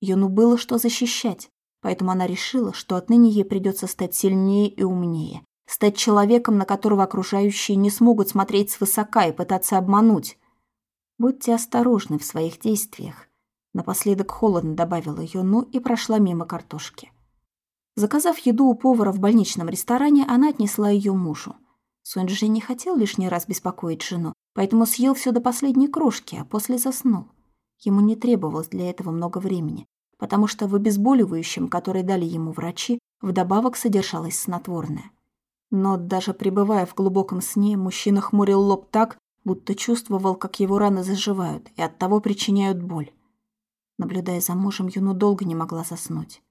Йону было что защищать, Поэтому она решила, что отныне ей придется стать сильнее и умнее, стать человеком, на которого окружающие не смогут смотреть свысока и пытаться обмануть. Будьте осторожны в своих действиях. Напоследок холодно добавила Юну и прошла мимо картошки. Заказав еду у повара в больничном ресторане, она отнесла ее мужу. Сунджи не хотел лишний раз беспокоить жену, поэтому съел все до последней крошки, а после заснул. Ему не требовалось для этого много времени, потому что в обезболивающем, который дали ему врачи, вдобавок содержалось снотворное. Но даже пребывая в глубоком сне, мужчина хмурил лоб так, будто чувствовал, как его раны заживают и оттого причиняют боль. Наблюдая за мужем, Юну долго не могла заснуть.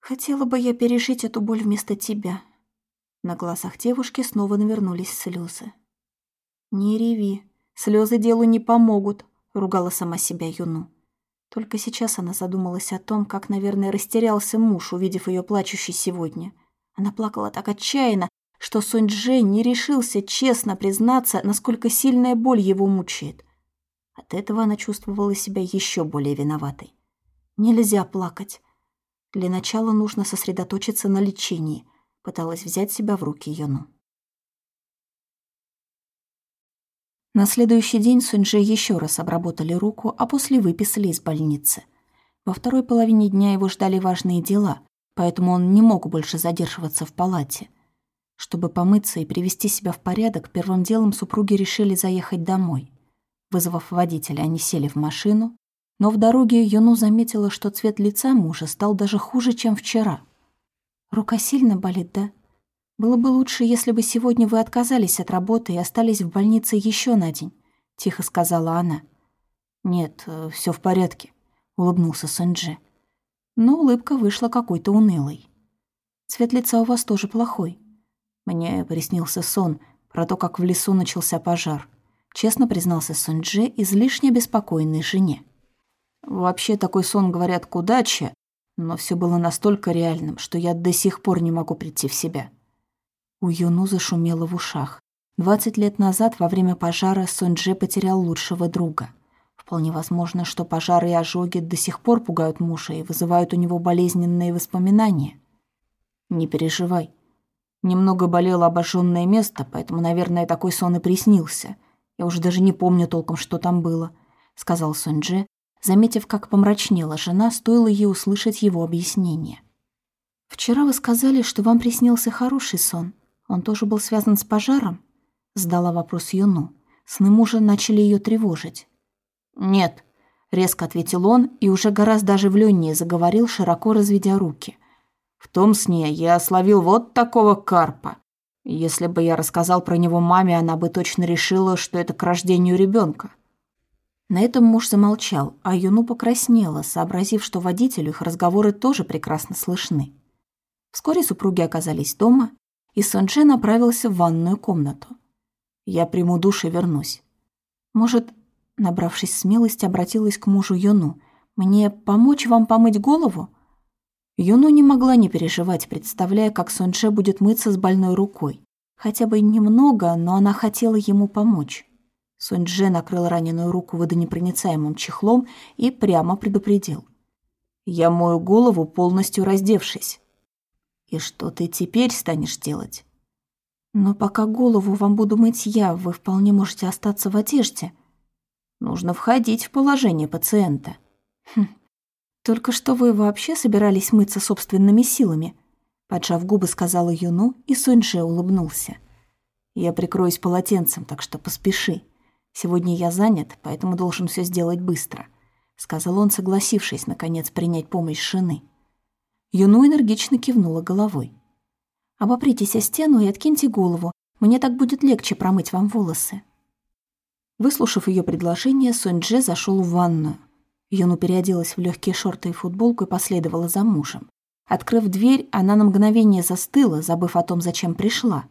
Хотела бы я пережить эту боль вместо тебя. На глазах девушки снова навернулись слезы. Не реви, слезы делу не помогут, ругала сама себя Юну. Только сейчас она задумалась о том, как, наверное, растерялся муж, увидев ее плачущей сегодня. Она плакала так отчаянно, что Сунь Дже не решился честно признаться, насколько сильная боль его мучает. От этого она чувствовала себя еще более виноватой. Нельзя плакать. Для начала нужно сосредоточиться на лечении. Пыталась взять себя в руки Йону. На следующий день Суньже еще раз обработали руку, а после выписали из больницы. Во второй половине дня его ждали важные дела, поэтому он не мог больше задерживаться в палате. Чтобы помыться и привести себя в порядок, первым делом супруги решили заехать домой. Вызвав водителя, они сели в машину, но в дороге Юну заметила, что цвет лица мужа стал даже хуже, чем вчера. «Рука сильно болит, да? Было бы лучше, если бы сегодня вы отказались от работы и остались в больнице еще на день», — тихо сказала она. «Нет, э, все в порядке», — улыбнулся Сэнджи. Но улыбка вышла какой-то унылой. «Цвет лица у вас тоже плохой». Мне приснился сон про то, как в лесу начался пожар. Честно признался Сунджи излишне беспокойной жене. Вообще такой сон, говорят, к удаче, но все было настолько реальным, что я до сих пор не могу прийти в себя. У Юну зашумело в ушах. Двадцать лет назад, во время пожара, Сунджи потерял лучшего друга. Вполне возможно, что пожары и ожоги до сих пор пугают мужа и вызывают у него болезненные воспоминания. Не переживай. Немного болело обожженное место, поэтому, наверное, такой сон и приснился. Я уже даже не помню толком, что там было, сказал Сунджи, заметив, как помрачнела жена, стоило ей услышать его объяснение. «Вчера вы сказали, что вам приснился хороший сон. Он тоже был связан с пожаром?» Сдала вопрос Юну. Сны мужа начали ее тревожить. «Нет», — резко ответил он и уже гораздо оживленнее заговорил, широко разведя руки. «В том сне я словил вот такого карпа. Если бы я рассказал про него маме, она бы точно решила, что это к рождению ребенка. На этом муж замолчал, а Юну покраснела, сообразив, что водителю их разговоры тоже прекрасно слышны. Вскоре супруги оказались дома, и Сонже направился в ванную комнату. «Я приму душ и вернусь». «Может, набравшись смелости, обратилась к мужу Юну, «мне помочь вам помыть голову?» Юну не могла не переживать, представляя, как Сонже будет мыться с больной рукой. Хотя бы немного, но она хотела ему помочь. Сунь-Дже накрыл раненую руку водонепроницаемым чехлом и прямо предупредил. «Я мою голову, полностью раздевшись». «И что ты теперь станешь делать?» «Но пока голову вам буду мыть я, вы вполне можете остаться в одежде». «Нужно входить в положение пациента». «Хм. Только что вы вообще собирались мыться собственными силами?» Поджав губы, сказала Юну, и Сунь-Дже улыбнулся. «Я прикроюсь полотенцем, так что поспеши». Сегодня я занят, поэтому должен все сделать быстро», — сказал он, согласившись, наконец, принять помощь жены. Юну энергично кивнула головой. «Обопритесь о стену и откиньте голову. Мне так будет легче промыть вам волосы». Выслушав ее предложение, Сунь-Дже зашел в ванную. Юну переоделась в легкие шорты и футболку и последовала за мужем. Открыв дверь, она на мгновение застыла, забыв о том, зачем пришла.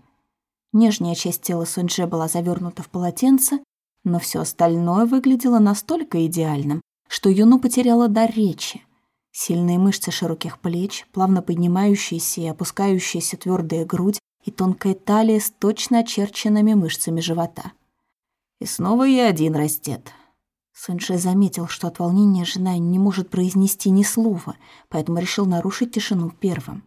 Нижняя часть тела Сунь-Дже была завернута в полотенце, но все остальное выглядело настолько идеальным, что Юну потеряла дар речи. Сильные мышцы широких плеч, плавно поднимающиеся и опускающаяся твердая грудь и тонкая талия с точно очерченными мышцами живота. И снова я один раздет. Сэнше заметил, что от волнения жена не может произнести ни слова, поэтому решил нарушить тишину первым.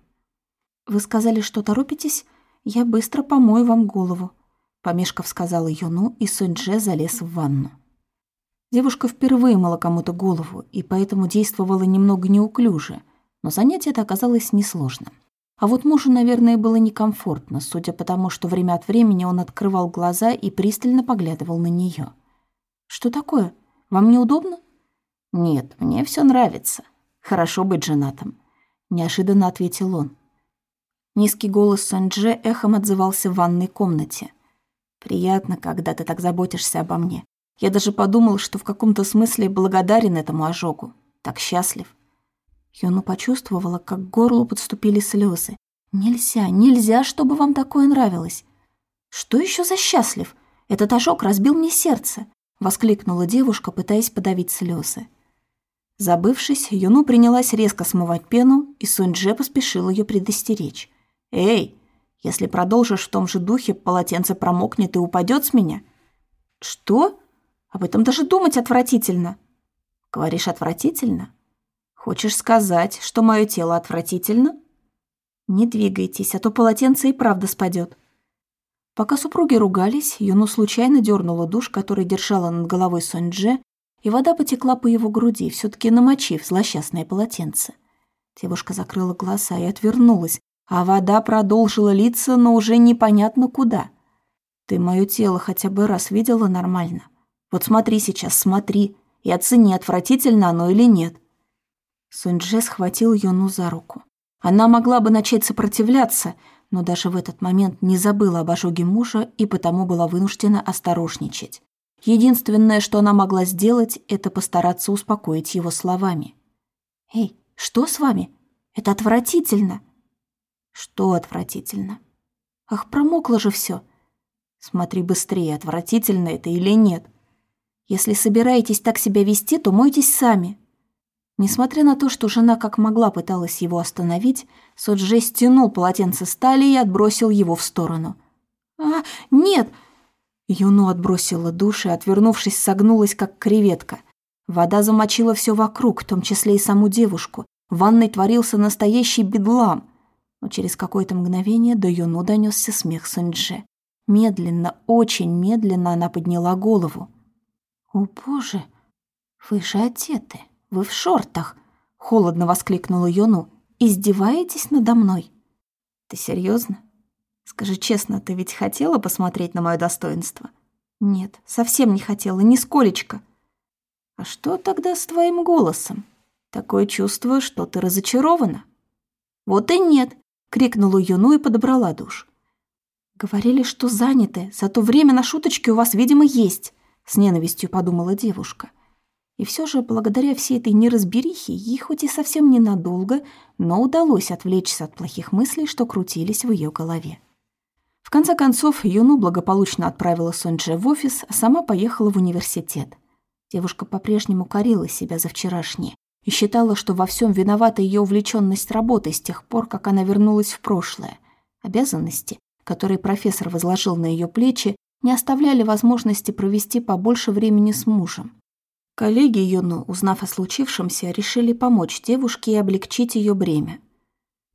«Вы сказали, что торопитесь? Я быстро помою вам голову», Помешков сказала Юну, и Сунь-Дже залез в ванну. Девушка впервые мыла кому-то голову и поэтому действовала немного неуклюже, но занятие это оказалось несложным. А вот мужу, наверное, было некомфортно, судя по тому, что время от времени он открывал глаза и пристально поглядывал на нее. «Что такое? Вам неудобно?» «Нет, мне все нравится. Хорошо быть женатым», — неожиданно ответил он. Низкий голос Санже эхом отзывался в ванной комнате. «Приятно, когда ты так заботишься обо мне. Я даже подумал, что в каком-то смысле благодарен этому ожогу. Так счастлив». Юну почувствовала, как к горлу подступили слезы. «Нельзя, нельзя, чтобы вам такое нравилось!» «Что еще за счастлив? Этот ожог разбил мне сердце!» — воскликнула девушка, пытаясь подавить слезы. Забывшись, Юну принялась резко смывать пену, и Сунь-Дже поспешил ее предостеречь. «Эй, если продолжишь в том же духе, полотенце промокнет и упадет с меня». «Что? Об этом даже думать отвратительно». «Говоришь, отвратительно? Хочешь сказать, что мое тело отвратительно?» «Не двигайтесь, а то полотенце и правда спадет». Пока супруги ругались, Юну случайно дернула душ, который держала над головой Сонь-Дже, и вода потекла по его груди, все таки намочив злосчастное полотенце. Девушка закрыла глаза и отвернулась, а вода продолжила литься, но уже непонятно куда. Ты мое тело хотя бы раз видела нормально? Вот смотри сейчас, смотри, и оцени, отвратительно оно или нет. Суньдже схватил Юну за руку. Она могла бы начать сопротивляться, но даже в этот момент не забыла об ожоге мужа и потому была вынуждена осторожничать. Единственное, что она могла сделать, это постараться успокоить его словами. «Эй, что с вами? Это отвратительно!» Что отвратительно? Ах, промокло же все. Смотри быстрее, отвратительно это или нет. Если собираетесь так себя вести, то мойтесь сами. Несмотря на то, что жена как могла пыталась его остановить, Соджи стянул полотенце стали и отбросил его в сторону. «А, нет!» Юну отбросила душ и, отвернувшись, согнулась, как креветка. Вода замочила все вокруг, в том числе и саму девушку. В ванной творился настоящий бедлам но через какое-то мгновение до Юну донесся смех Суньдже. Медленно, очень медленно она подняла голову. «О, боже, вы же одеты, вы в шортах!» — холодно воскликнула Юну. «Издеваетесь надо мной?» «Ты серьезно? Скажи честно, ты ведь хотела посмотреть на мое достоинство?» «Нет, совсем не хотела, нисколечко». «А что тогда с твоим голосом? Такое чувство, что ты разочарована». «Вот и нет крикнула Юну и подобрала душ. «Говорили, что заняты, зато время на шуточки у вас, видимо, есть», — с ненавистью подумала девушка. И все же, благодаря всей этой неразберихе, ей хоть и совсем ненадолго, но удалось отвлечься от плохих мыслей, что крутились в ее голове. В конце концов, Юну благополучно отправила Сонджи в офис, а сама поехала в университет. Девушка по-прежнему корила себя за вчерашнее и считала, что во всем виновата ее увлеченность работой с тех пор, как она вернулась в прошлое. Обязанности, которые профессор возложил на ее плечи, не оставляли возможности провести побольше времени с мужем. Коллеги Юну, узнав о случившемся, решили помочь девушке и облегчить ее бремя.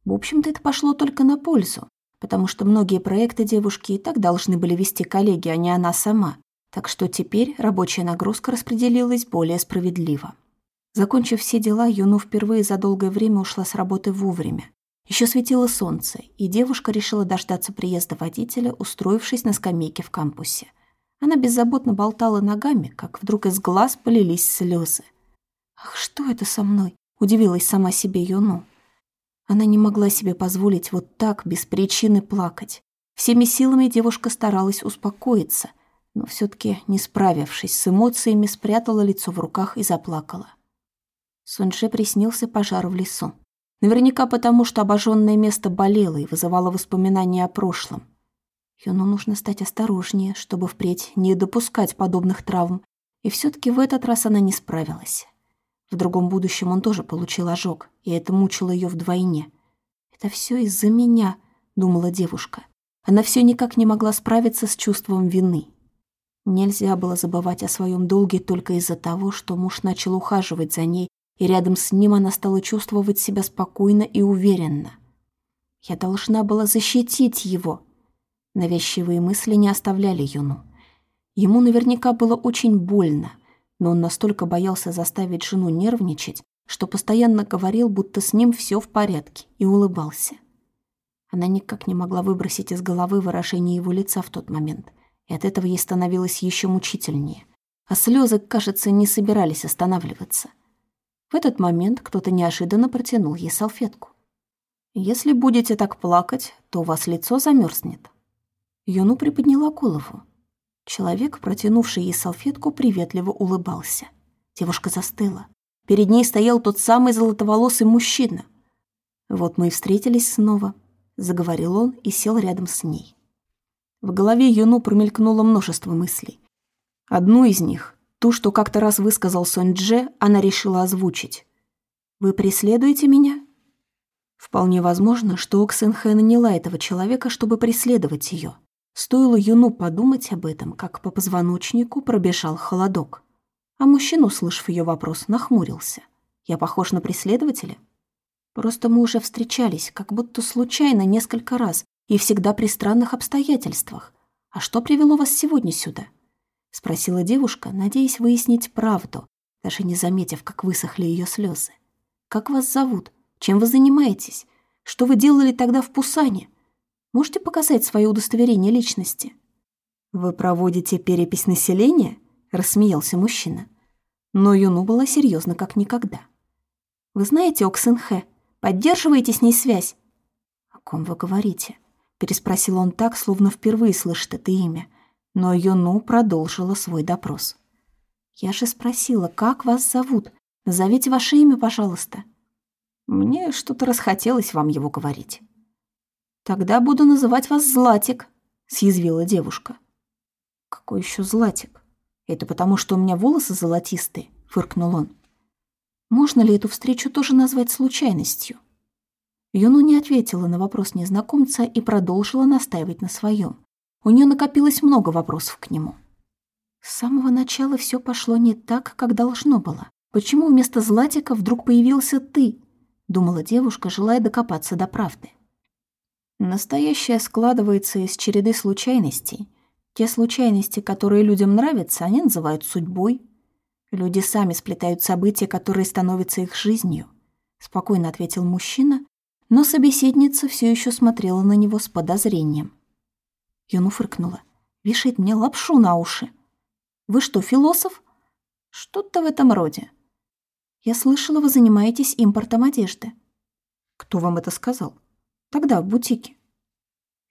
В общем-то, это пошло только на пользу, потому что многие проекты девушки и так должны были вести коллеги, а не она сама. Так что теперь рабочая нагрузка распределилась более справедливо. Закончив все дела, Юну впервые за долгое время ушла с работы вовремя. Еще светило солнце, и девушка решила дождаться приезда водителя, устроившись на скамейке в кампусе. Она беззаботно болтала ногами, как вдруг из глаз полились слезы. «Ах, что это со мной?» – удивилась сама себе Юну. Она не могла себе позволить вот так, без причины, плакать. Всеми силами девушка старалась успокоиться, но все таки не справившись с эмоциями, спрятала лицо в руках и заплакала. Суньше приснился пожар в лесу. Наверняка потому, что обожженное место болело и вызывало воспоминания о прошлом. Юну нужно стать осторожнее, чтобы впредь не допускать подобных травм, и все таки в этот раз она не справилась. В другом будущем он тоже получил ожог, и это мучило ее вдвойне. «Это все из-за меня», — думала девушка. Она все никак не могла справиться с чувством вины. Нельзя было забывать о своем долге только из-за того, что муж начал ухаживать за ней и рядом с ним она стала чувствовать себя спокойно и уверенно. Я должна была защитить его. Навязчивые мысли не оставляли Юну. Ему наверняка было очень больно, но он настолько боялся заставить жену нервничать, что постоянно говорил, будто с ним все в порядке, и улыбался. Она никак не могла выбросить из головы выражение его лица в тот момент, и от этого ей становилось еще мучительнее. А слезы, кажется, не собирались останавливаться. В этот момент кто-то неожиданно протянул ей салфетку. «Если будете так плакать, то у вас лицо замерзнет». Юну приподняла голову. Человек, протянувший ей салфетку, приветливо улыбался. Девушка застыла. Перед ней стоял тот самый золотоволосый мужчина. «Вот мы и встретились снова», — заговорил он и сел рядом с ней. В голове Юну промелькнуло множество мыслей. Одну из них, ту, что как-то раз высказал Сонь Дже, она решила озвучить. «Вы преследуете меня?» Вполне возможно, что Оксенхэ наняла этого человека, чтобы преследовать ее. Стоило Юну подумать об этом, как по позвоночнику пробежал холодок. А мужчина, услышав ее вопрос, нахмурился. «Я похож на преследователя?» «Просто мы уже встречались, как будто случайно несколько раз, и всегда при странных обстоятельствах. А что привело вас сегодня сюда?» Спросила девушка, надеясь выяснить правду, даже не заметив, как высохли ее слезы. «Как вас зовут? Чем вы занимаетесь? Что вы делали тогда в Пусане?» Можете показать свое удостоверение личности?» «Вы проводите перепись населения?» — рассмеялся мужчина. Но Юну была серьезна как никогда. «Вы знаете Оксенхэ? Поддерживаете с ней связь?» «О ком вы говорите?» — переспросил он так, словно впервые слышит это имя. Но Юну продолжила свой допрос. «Я же спросила, как вас зовут? Назовите ваше имя, пожалуйста». «Мне что-то расхотелось вам его говорить». «Тогда буду называть вас Златик», — съязвила девушка. «Какой еще Златик? Это потому, что у меня волосы золотистые», — фыркнул он. «Можно ли эту встречу тоже назвать случайностью?» Юну не ответила на вопрос незнакомца и продолжила настаивать на своем. У нее накопилось много вопросов к нему. С самого начала все пошло не так, как должно было. Почему вместо Златика вдруг появился ты? Думала девушка, желая докопаться до правды. Настоящее складывается из череды случайностей. Те случайности, которые людям нравятся, они называют судьбой. Люди сами сплетают события, которые становятся их жизнью. Спокойно ответил мужчина, но собеседница все еще смотрела на него с подозрением. Юну фыркнула. «Вешает мне лапшу на уши. Вы что, философ?» «Что-то в этом роде». «Я слышала, вы занимаетесь импортом одежды». «Кто вам это сказал?» Тогда в бутике.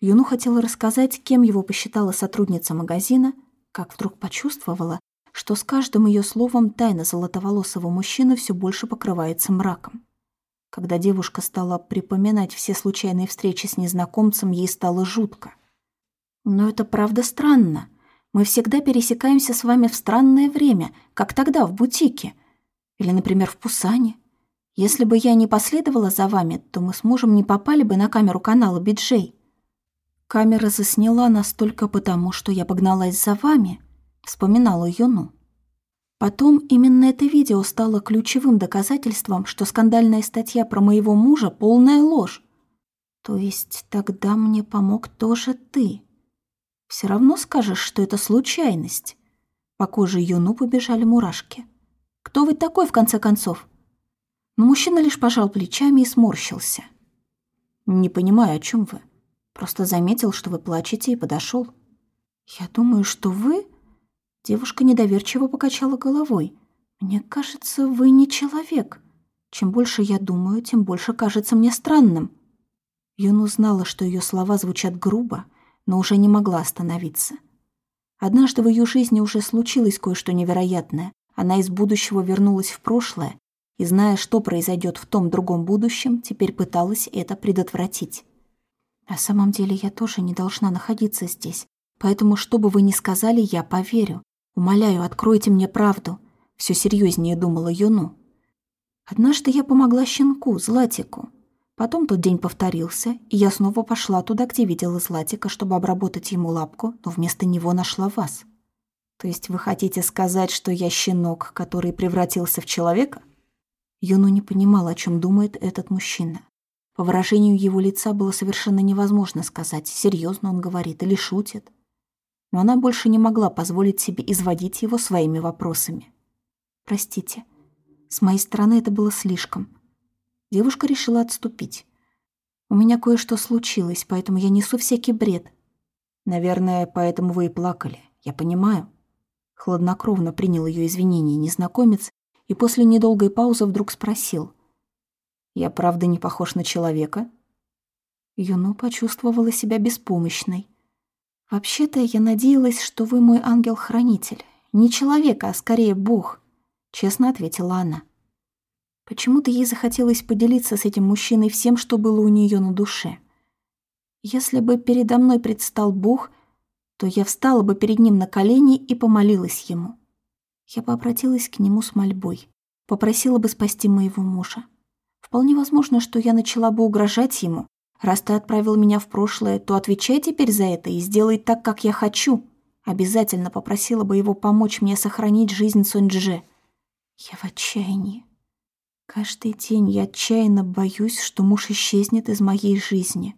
Юну хотела рассказать, кем его посчитала сотрудница магазина, как вдруг почувствовала, что с каждым ее словом тайна золотоволосого мужчины все больше покрывается мраком. Когда девушка стала припоминать все случайные встречи с незнакомцем, ей стало жутко. «Но это правда странно. Мы всегда пересекаемся с вами в странное время, как тогда в бутике. Или, например, в Пусане. Если бы я не последовала за вами, то мы с мужем не попали бы на камеру канала Биджей. Камера засняла нас только потому, что я погналась за вами, вспоминала Юну. Потом именно это видео стало ключевым доказательством, что скандальная статья про моего мужа — полная ложь. То есть тогда мне помог тоже ты. Все равно скажешь, что это случайность. По коже Юну побежали мурашки. Кто вы такой, в конце концов? Но мужчина лишь пожал плечами и сморщился. «Не понимаю, о чем вы. Просто заметил, что вы плачете, и подошел. «Я думаю, что вы...» Девушка недоверчиво покачала головой. «Мне кажется, вы не человек. Чем больше я думаю, тем больше кажется мне странным». Юн узнала, что ее слова звучат грубо, но уже не могла остановиться. Однажды в ее жизни уже случилось кое-что невероятное. Она из будущего вернулась в прошлое и, зная, что произойдет в том другом будущем, теперь пыталась это предотвратить. На самом деле я тоже не должна находиться здесь, поэтому что бы вы ни сказали, я поверю. Умоляю, откройте мне правду. Все серьезнее думала Юну. Однажды я помогла щенку, Златику. Потом тот день повторился, и я снова пошла туда, где видела Златика, чтобы обработать ему лапку, но вместо него нашла вас. То есть вы хотите сказать, что я щенок, который превратился в человека? Юну не понимала, о чем думает этот мужчина. По выражению его лица было совершенно невозможно сказать, серьезно он говорит или шутит. Но она больше не могла позволить себе изводить его своими вопросами. Простите. С моей стороны это было слишком. Девушка решила отступить. У меня кое-что случилось, поэтому я несу всякий бред. Наверное, поэтому вы и плакали. Я понимаю. Хладнокровно принял ее извинения незнакомец и после недолгой паузы вдруг спросил. «Я правда не похож на человека?» Юну почувствовала себя беспомощной. «Вообще-то я надеялась, что вы мой ангел-хранитель. Не человек, а скорее бог», — честно ответила она. Почему-то ей захотелось поделиться с этим мужчиной всем, что было у нее на душе. Если бы передо мной предстал бог, то я встала бы перед ним на колени и помолилась ему. Я бы обратилась к нему с мольбой, попросила бы спасти моего мужа. Вполне возможно, что я начала бы угрожать ему, Раз ты отправил меня в прошлое, то отвечай теперь за это и сделай так, как я хочу. Обязательно попросила бы его помочь мне сохранить жизнь Сонджи. Я в отчаянии. Каждый день я отчаянно боюсь, что муж исчезнет из моей жизни.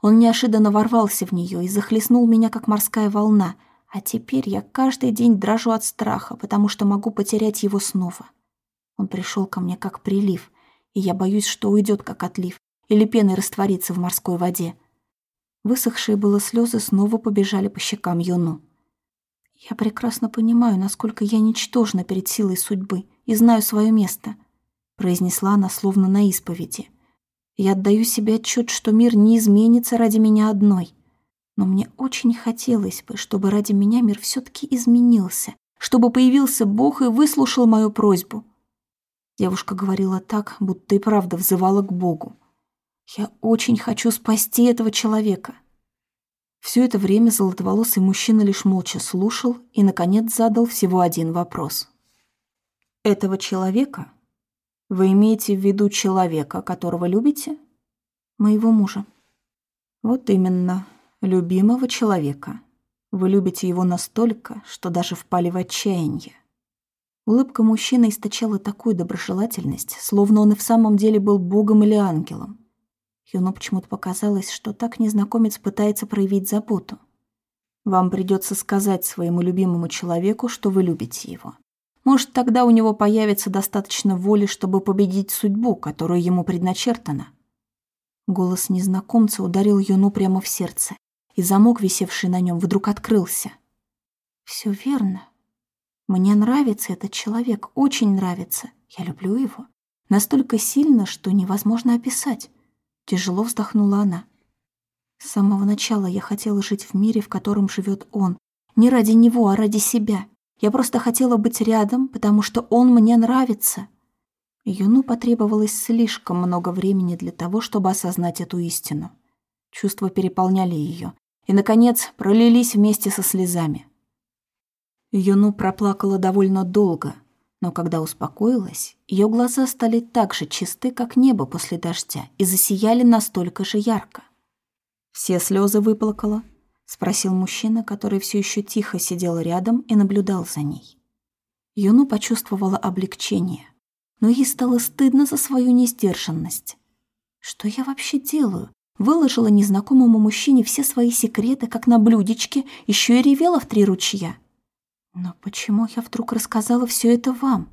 Он неожиданно ворвался в нее и захлестнул меня, как морская волна, а теперь я каждый день дрожу от страха, потому что могу потерять его снова. Он пришел ко мне как прилив, и я боюсь, что уйдет как отлив, или пеной раствориться в морской воде. Высохшие было слезы снова побежали по щекам Юну. «Я прекрасно понимаю, насколько я ничтожна перед силой судьбы и знаю свое место», произнесла она словно на исповеди. «Я отдаю себе отчет, что мир не изменится ради меня одной. Но мне очень хотелось бы, чтобы ради меня мир все таки изменился, чтобы появился Бог и выслушал мою просьбу». Девушка говорила так, будто и правда взывала к Богу. Я очень хочу спасти этого человека. Все это время золотоволосый мужчина лишь молча слушал и, наконец, задал всего один вопрос. «Этого человека? Вы имеете в виду человека, которого любите?» «Моего мужа». «Вот именно, любимого человека. Вы любите его настолько, что даже впали в отчаяние». Улыбка мужчины источала такую доброжелательность, словно он и в самом деле был богом или ангелом. Юно почему-то показалось, что так незнакомец пытается проявить заботу. Вам придется сказать своему любимому человеку, что вы любите его. Может, тогда у него появится достаточно воли, чтобы победить судьбу, которую ему предначертана. Голос незнакомца ударил Юну прямо в сердце, и замок, висевший на нем, вдруг открылся. Все верно. Мне нравится этот человек, очень нравится. Я люблю его. Настолько сильно, что невозможно описать. Тяжело вздохнула она. С самого начала я хотела жить в мире, в котором живет он. Не ради него, а ради себя. Я просто хотела быть рядом, потому что он мне нравится. Юну потребовалось слишком много времени для того, чтобы осознать эту истину. Чувства переполняли ее и, наконец, пролились вместе со слезами. Юну проплакала довольно долго, но когда успокоилась, ее глаза стали так же чисты, как небо после дождя, и засияли настолько же ярко. «Все слезы выплакала?» — спросил мужчина, который все еще тихо сидел рядом и наблюдал за ней. Юну почувствовала облегчение, но ей стало стыдно за свою несдержанность. «Что я вообще делаю?» Выложила незнакомому мужчине все свои секреты, как на блюдечке, еще и ревела в три ручья. Но почему я вдруг рассказала все это вам?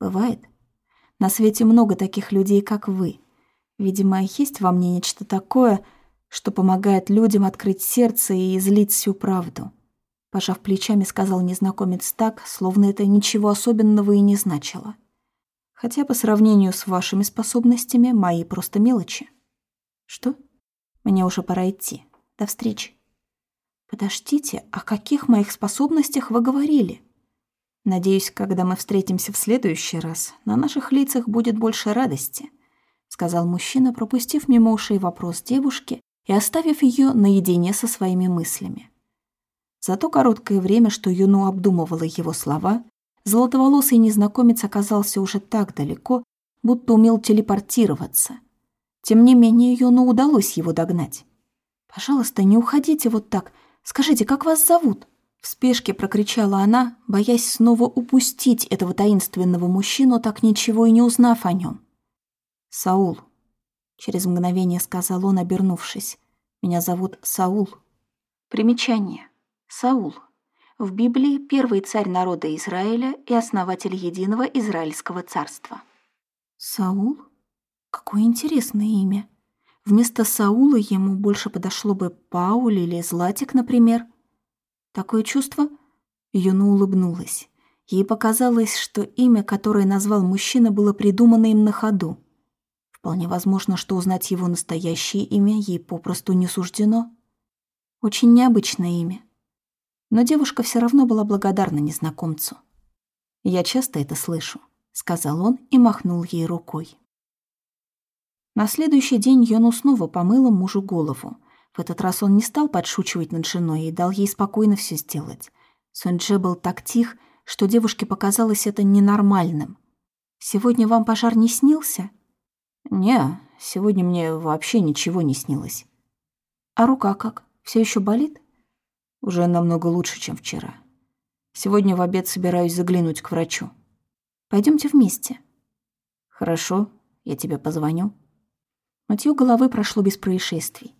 Бывает. На свете много таких людей, как вы. Видимо, есть во мне нечто такое, что помогает людям открыть сердце и излить всю правду. Пожав плечами, сказал незнакомец так, словно это ничего особенного и не значило. Хотя по сравнению с вашими способностями, мои просто мелочи. Что? Мне уже пора идти. До встречи. «Подождите, о каких моих способностях вы говорили?» «Надеюсь, когда мы встретимся в следующий раз, на наших лицах будет больше радости», сказал мужчина, пропустив мимо ушей вопрос девушки и оставив ее наедине со своими мыслями. За то короткое время, что Юну обдумывала его слова, золотоволосый незнакомец оказался уже так далеко, будто умел телепортироваться. Тем не менее, Юну удалось его догнать. «Пожалуйста, не уходите вот так», Скажите, как вас зовут?» В спешке прокричала она, боясь снова упустить этого таинственного мужчину, так ничего и не узнав о нем. «Саул», — через мгновение сказал он, обернувшись. «Меня зовут Саул». Примечание. Саул. В Библии первый царь народа Израиля и основатель единого Израильского царства. Саул? Какое интересное имя. Вместо Саула ему больше подошло бы Пауль или Златик, например. Такое чувство? Юна улыбнулась. Ей показалось, что имя, которое назвал мужчина, было придумано им на ходу. Вполне возможно, что узнать его настоящее имя ей попросту не суждено. Очень необычное имя. Но девушка все равно была благодарна незнакомцу. «Я часто это слышу», — сказал он и махнул ей рукой. На следующий день Йону снова помыла мужу голову. В этот раз он не стал подшучивать над женой и дал ей спокойно все сделать. Суньдже был так тих, что девушке показалось это ненормальным. «Сегодня вам пожар не снился?» «Не, сегодня мне вообще ничего не снилось». «А рука как? Все еще болит?» «Уже намного лучше, чем вчера. Сегодня в обед собираюсь заглянуть к врачу». Пойдемте вместе». «Хорошо, я тебе позвоню». Мытье головы прошло без происшествий.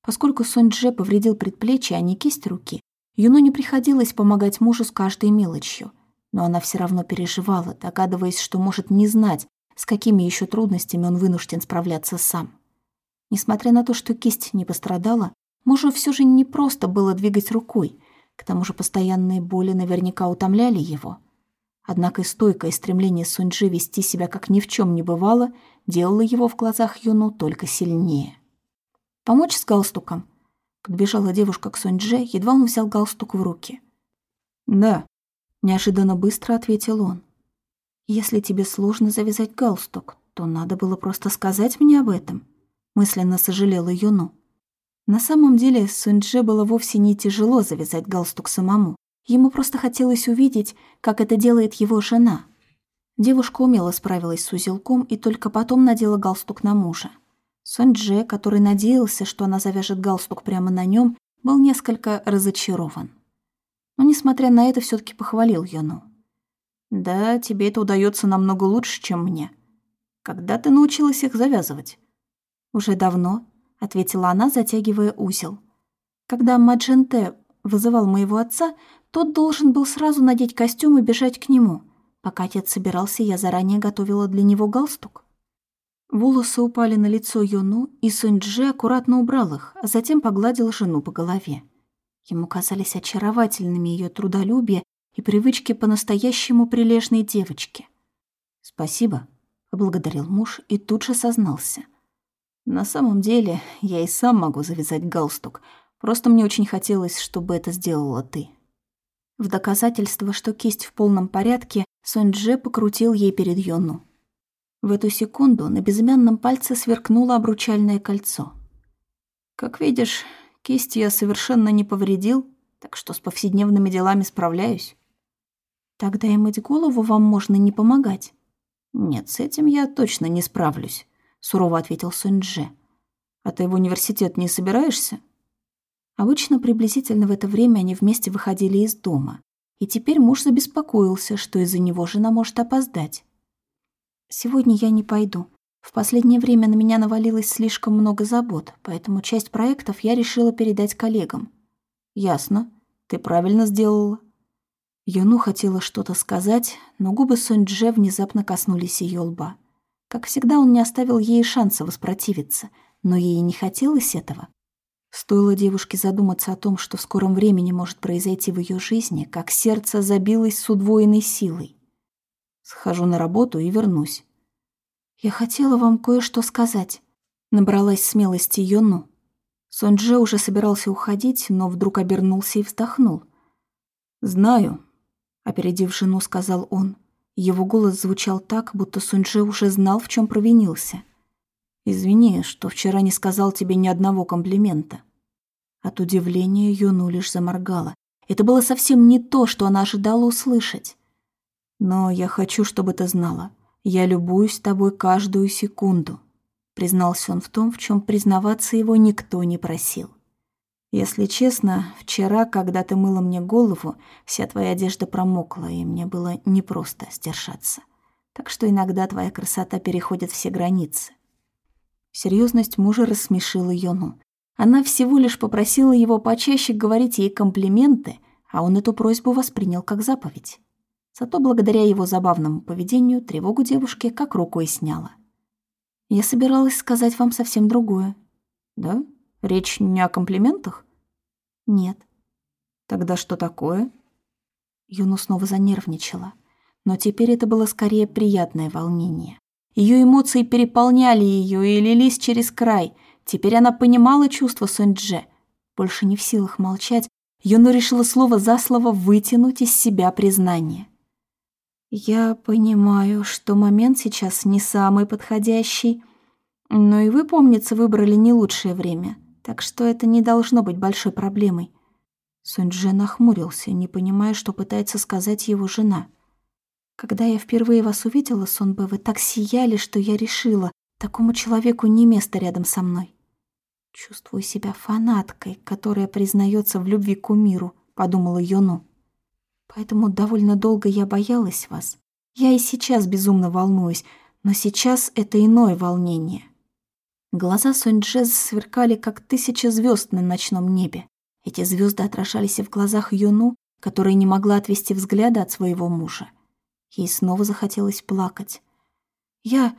Поскольку Сонь Дже повредил предплечье, а не кисть руки, Юно не приходилось помогать мужу с каждой мелочью, но она все равно переживала, догадываясь, что может не знать, с какими еще трудностями он вынужден справляться сам. Несмотря на то, что кисть не пострадала, мужу все же не просто было двигать рукой, к тому же постоянные боли наверняка утомляли его. Однако стойкое стремление Суньджи вести себя как ни в чем не бывало делало его в глазах Юну только сильнее. «Помочь с галстуком?» Подбежала девушка к Суньдже, едва он взял галстук в руки. «Да», — неожиданно быстро ответил он. «Если тебе сложно завязать галстук, то надо было просто сказать мне об этом», — мысленно сожалела Юну. На самом деле Суньдже было вовсе не тяжело завязать галстук самому. Ему просто хотелось увидеть, как это делает его жена. Девушка умело справилась с узелком и только потом надела галстук на мужа. Суньдже, который надеялся, что она завяжет галстук прямо на нем, был несколько разочарован. Но, несмотря на это, все таки похвалил Юну. Да, тебе это удается намного лучше, чем мне. Когда ты научилась их завязывать? Уже давно, ответила она, затягивая узел. Когда Мадженте вызывал моего отца, тот должен был сразу надеть костюм и бежать к нему. Пока отец собирался, я заранее готовила для него галстук. Волосы упали на лицо Юну, и Сунь-Джи аккуратно убрал их, а затем погладил жену по голове. Ему казались очаровательными ее трудолюбие и привычки по-настоящему прилежной девочки. «Спасибо», — поблагодарил муж и тут же сознался. «На самом деле, я и сам могу завязать галстук, просто мне очень хотелось, чтобы это сделала ты». В доказательство, что кисть в полном порядке, Сонь-Дже покрутил ей перед Йону. В эту секунду на безымянном пальце сверкнуло обручальное кольцо. «Как видишь, кисть я совершенно не повредил, так что с повседневными делами справляюсь». Тогда и мыть голову вам можно не помогать. Нет, с этим я точно не справлюсь, сурово ответил Суньдже. А ты в университет не собираешься? Обычно приблизительно в это время они вместе выходили из дома, и теперь муж забеспокоился, что из-за него жена может опоздать. Сегодня я не пойду. В последнее время на меня навалилось слишком много забот, поэтому часть проектов я решила передать коллегам. Ясно. Ты правильно сделала. Юну хотела что-то сказать, но губы Сунь-Дже внезапно коснулись ее лба. Как всегда, он не оставил ей шанса воспротивиться, но ей не хотелось этого. Стоило девушке задуматься о том, что в скором времени может произойти в ее жизни, как сердце забилось с удвоенной силой. «Схожу на работу и вернусь». «Я хотела вам кое-что сказать», — набралась смелости Йону. Сонджи уже собирался уходить, но вдруг обернулся и вздохнул. «Знаю, Опередив жену, сказал он. Его голос звучал так, будто Суньджи уже знал, в чем провинился. «Извини, что вчера не сказал тебе ни одного комплимента». От удивления Юну лишь заморгала. Это было совсем не то, что она ожидала услышать. «Но я хочу, чтобы ты знала. Я любуюсь тобой каждую секунду», признался он в том, в чем признаваться его никто не просил. Если честно, вчера, когда ты мыла мне голову, вся твоя одежда промокла, и мне было непросто сдержаться. Так что иногда твоя красота переходит все границы. Серьезность мужа рассмешила Йону. Она всего лишь попросила его почаще говорить ей комплименты, а он эту просьбу воспринял как заповедь. Зато благодаря его забавному поведению тревогу девушки как рукой сняло. «Я собиралась сказать вам совсем другое». «Да? Речь не о комплиментах?» «Нет». «Тогда что такое?» Юну снова занервничала, но теперь это было скорее приятное волнение. Ее эмоции переполняли ее и лились через край. Теперь она понимала чувства Сунь-Дже. Больше не в силах молчать, Юну решила слово за слово вытянуть из себя признание. «Я понимаю, что момент сейчас не самый подходящий, но и вы, помнится, выбрали не лучшее время, так что это не должно быть большой проблемой». Сунь-Дже нахмурился, не понимая, что пытается сказать его жена – когда я впервые вас увидела, Сонбэ, вы так сияли, что я решила, такому человеку не место рядом со мной. Чувствую себя фанаткой, которая признается в любви к кумиру, подумала Йону. Поэтому довольно долго я боялась вас. Я и сейчас безумно волнуюсь, но сейчас это иное волнение. Глаза Сонь-Джез сверкали, как тысяча звезд на ночном небе. Эти звезды отражались и в глазах Юну, которая не могла отвести взгляда от своего мужа. Ей снова захотелось плакать. «Я...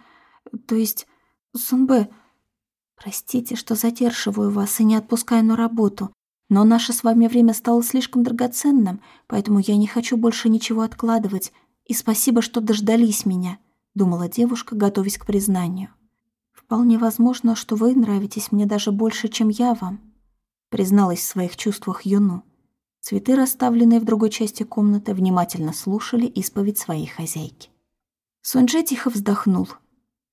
то есть... Сунбэ... Простите, что задерживаю вас и не отпускаю на работу, но наше с вами время стало слишком драгоценным, поэтому я не хочу больше ничего откладывать, и спасибо, что дождались меня», — думала девушка, готовясь к признанию. «Вполне возможно, что вы нравитесь мне даже больше, чем я вам», — призналась в своих чувствах Юну. Цветы, расставленные в другой части комнаты, внимательно слушали исповедь своей хозяйки. Сунже тихо вздохнул.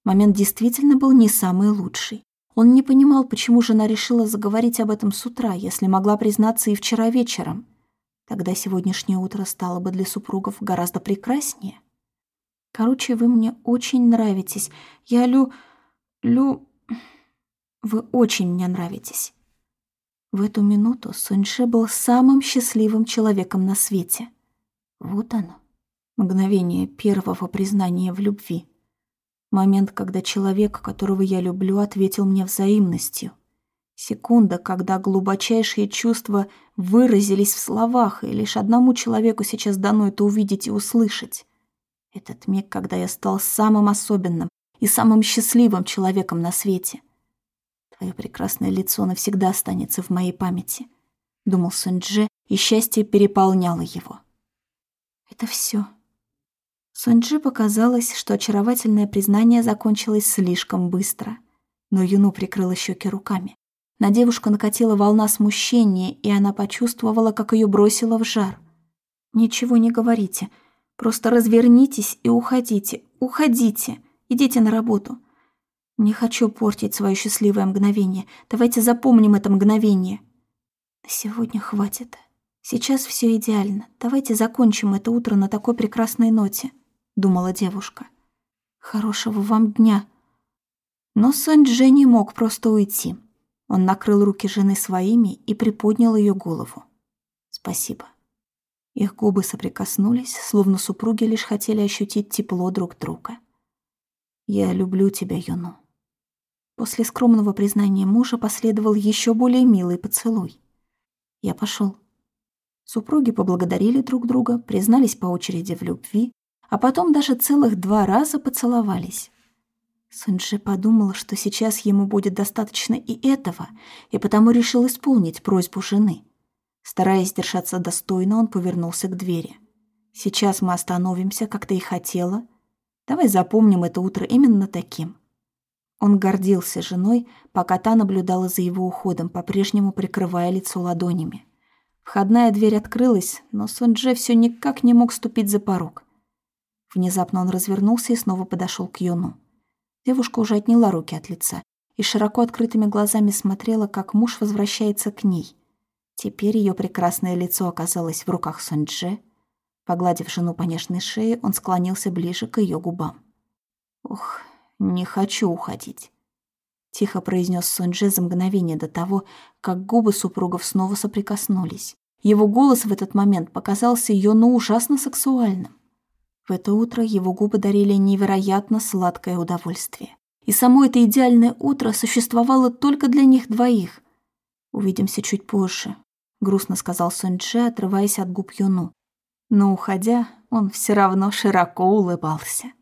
Момент действительно был не самый лучший. Он не понимал, почему жена решила заговорить об этом с утра, если могла признаться и вчера вечером. Тогда сегодняшнее утро стало бы для супругов гораздо прекраснее. Короче, вы мне очень нравитесь. Я лю... лю... Вы очень мне нравитесь. В эту минуту Суньше был самым счастливым человеком на свете. Вот оно, мгновение первого признания в любви. Момент, когда человек, которого я люблю, ответил мне взаимностью. Секунда, когда глубочайшие чувства выразились в словах, и лишь одному человеку сейчас дано это увидеть и услышать. Этот миг, когда я стал самым особенным и самым счастливым человеком на свете. Твое прекрасное лицо навсегда останется в моей памяти», — думал Сунджи, и счастье переполняло его. «Это все. Сунджи показалось, что очаровательное признание закончилось слишком быстро, но Юну прикрыла щеки руками. На девушку накатила волна смущения, и она почувствовала, как ее бросило в жар. «Ничего не говорите. Просто развернитесь и уходите. Уходите. Идите на работу. Не хочу портить свое счастливое мгновение. Давайте запомним это мгновение. Сегодня хватит. Сейчас все идеально. Давайте закончим это утро на такой прекрасной ноте, думала девушка. Хорошего вам дня. Но Сон Дже не мог просто уйти. Он накрыл руки жены своими и приподнял ее голову. Спасибо. Их губы соприкоснулись, словно супруги лишь хотели ощутить тепло друг друга. Я люблю тебя, Юну. После скромного признания мужа последовал еще более милый поцелуй. Я пошел. Супруги поблагодарили друг друга, признались по очереди в любви, а потом даже целых два раза поцеловались. Сунджи подумал, что сейчас ему будет достаточно и этого, и потому решил исполнить просьбу жены. Стараясь держаться достойно, он повернулся к двери. «Сейчас мы остановимся, как ты и хотела. Давай запомним это утро именно таким. Он гордился женой, пока та наблюдала за его уходом, по-прежнему прикрывая лицо ладонями. Входная дверь открылась, но Сунже все никак не мог ступить за порог. Внезапно он развернулся и снова подошел к Юну. Девушка уже отняла руки от лица и широко открытыми глазами смотрела, как муж возвращается к ней. Теперь ее прекрасное лицо оказалось в руках Сунже. Погладив жену по нежной шее, он склонился ближе к ее губам. Ох, «Не хочу уходить», — тихо произнес Сунже за мгновение до того, как губы супругов снова соприкоснулись. Его голос в этот момент показался Йону ужасно сексуальным. В это утро его губы дарили невероятно сладкое удовольствие. И само это идеальное утро существовало только для них двоих. Увидимся чуть позже. грустно сказал Суньчжи, отрываясь от губ Юну. Но уходя, он все равно широко улыбался.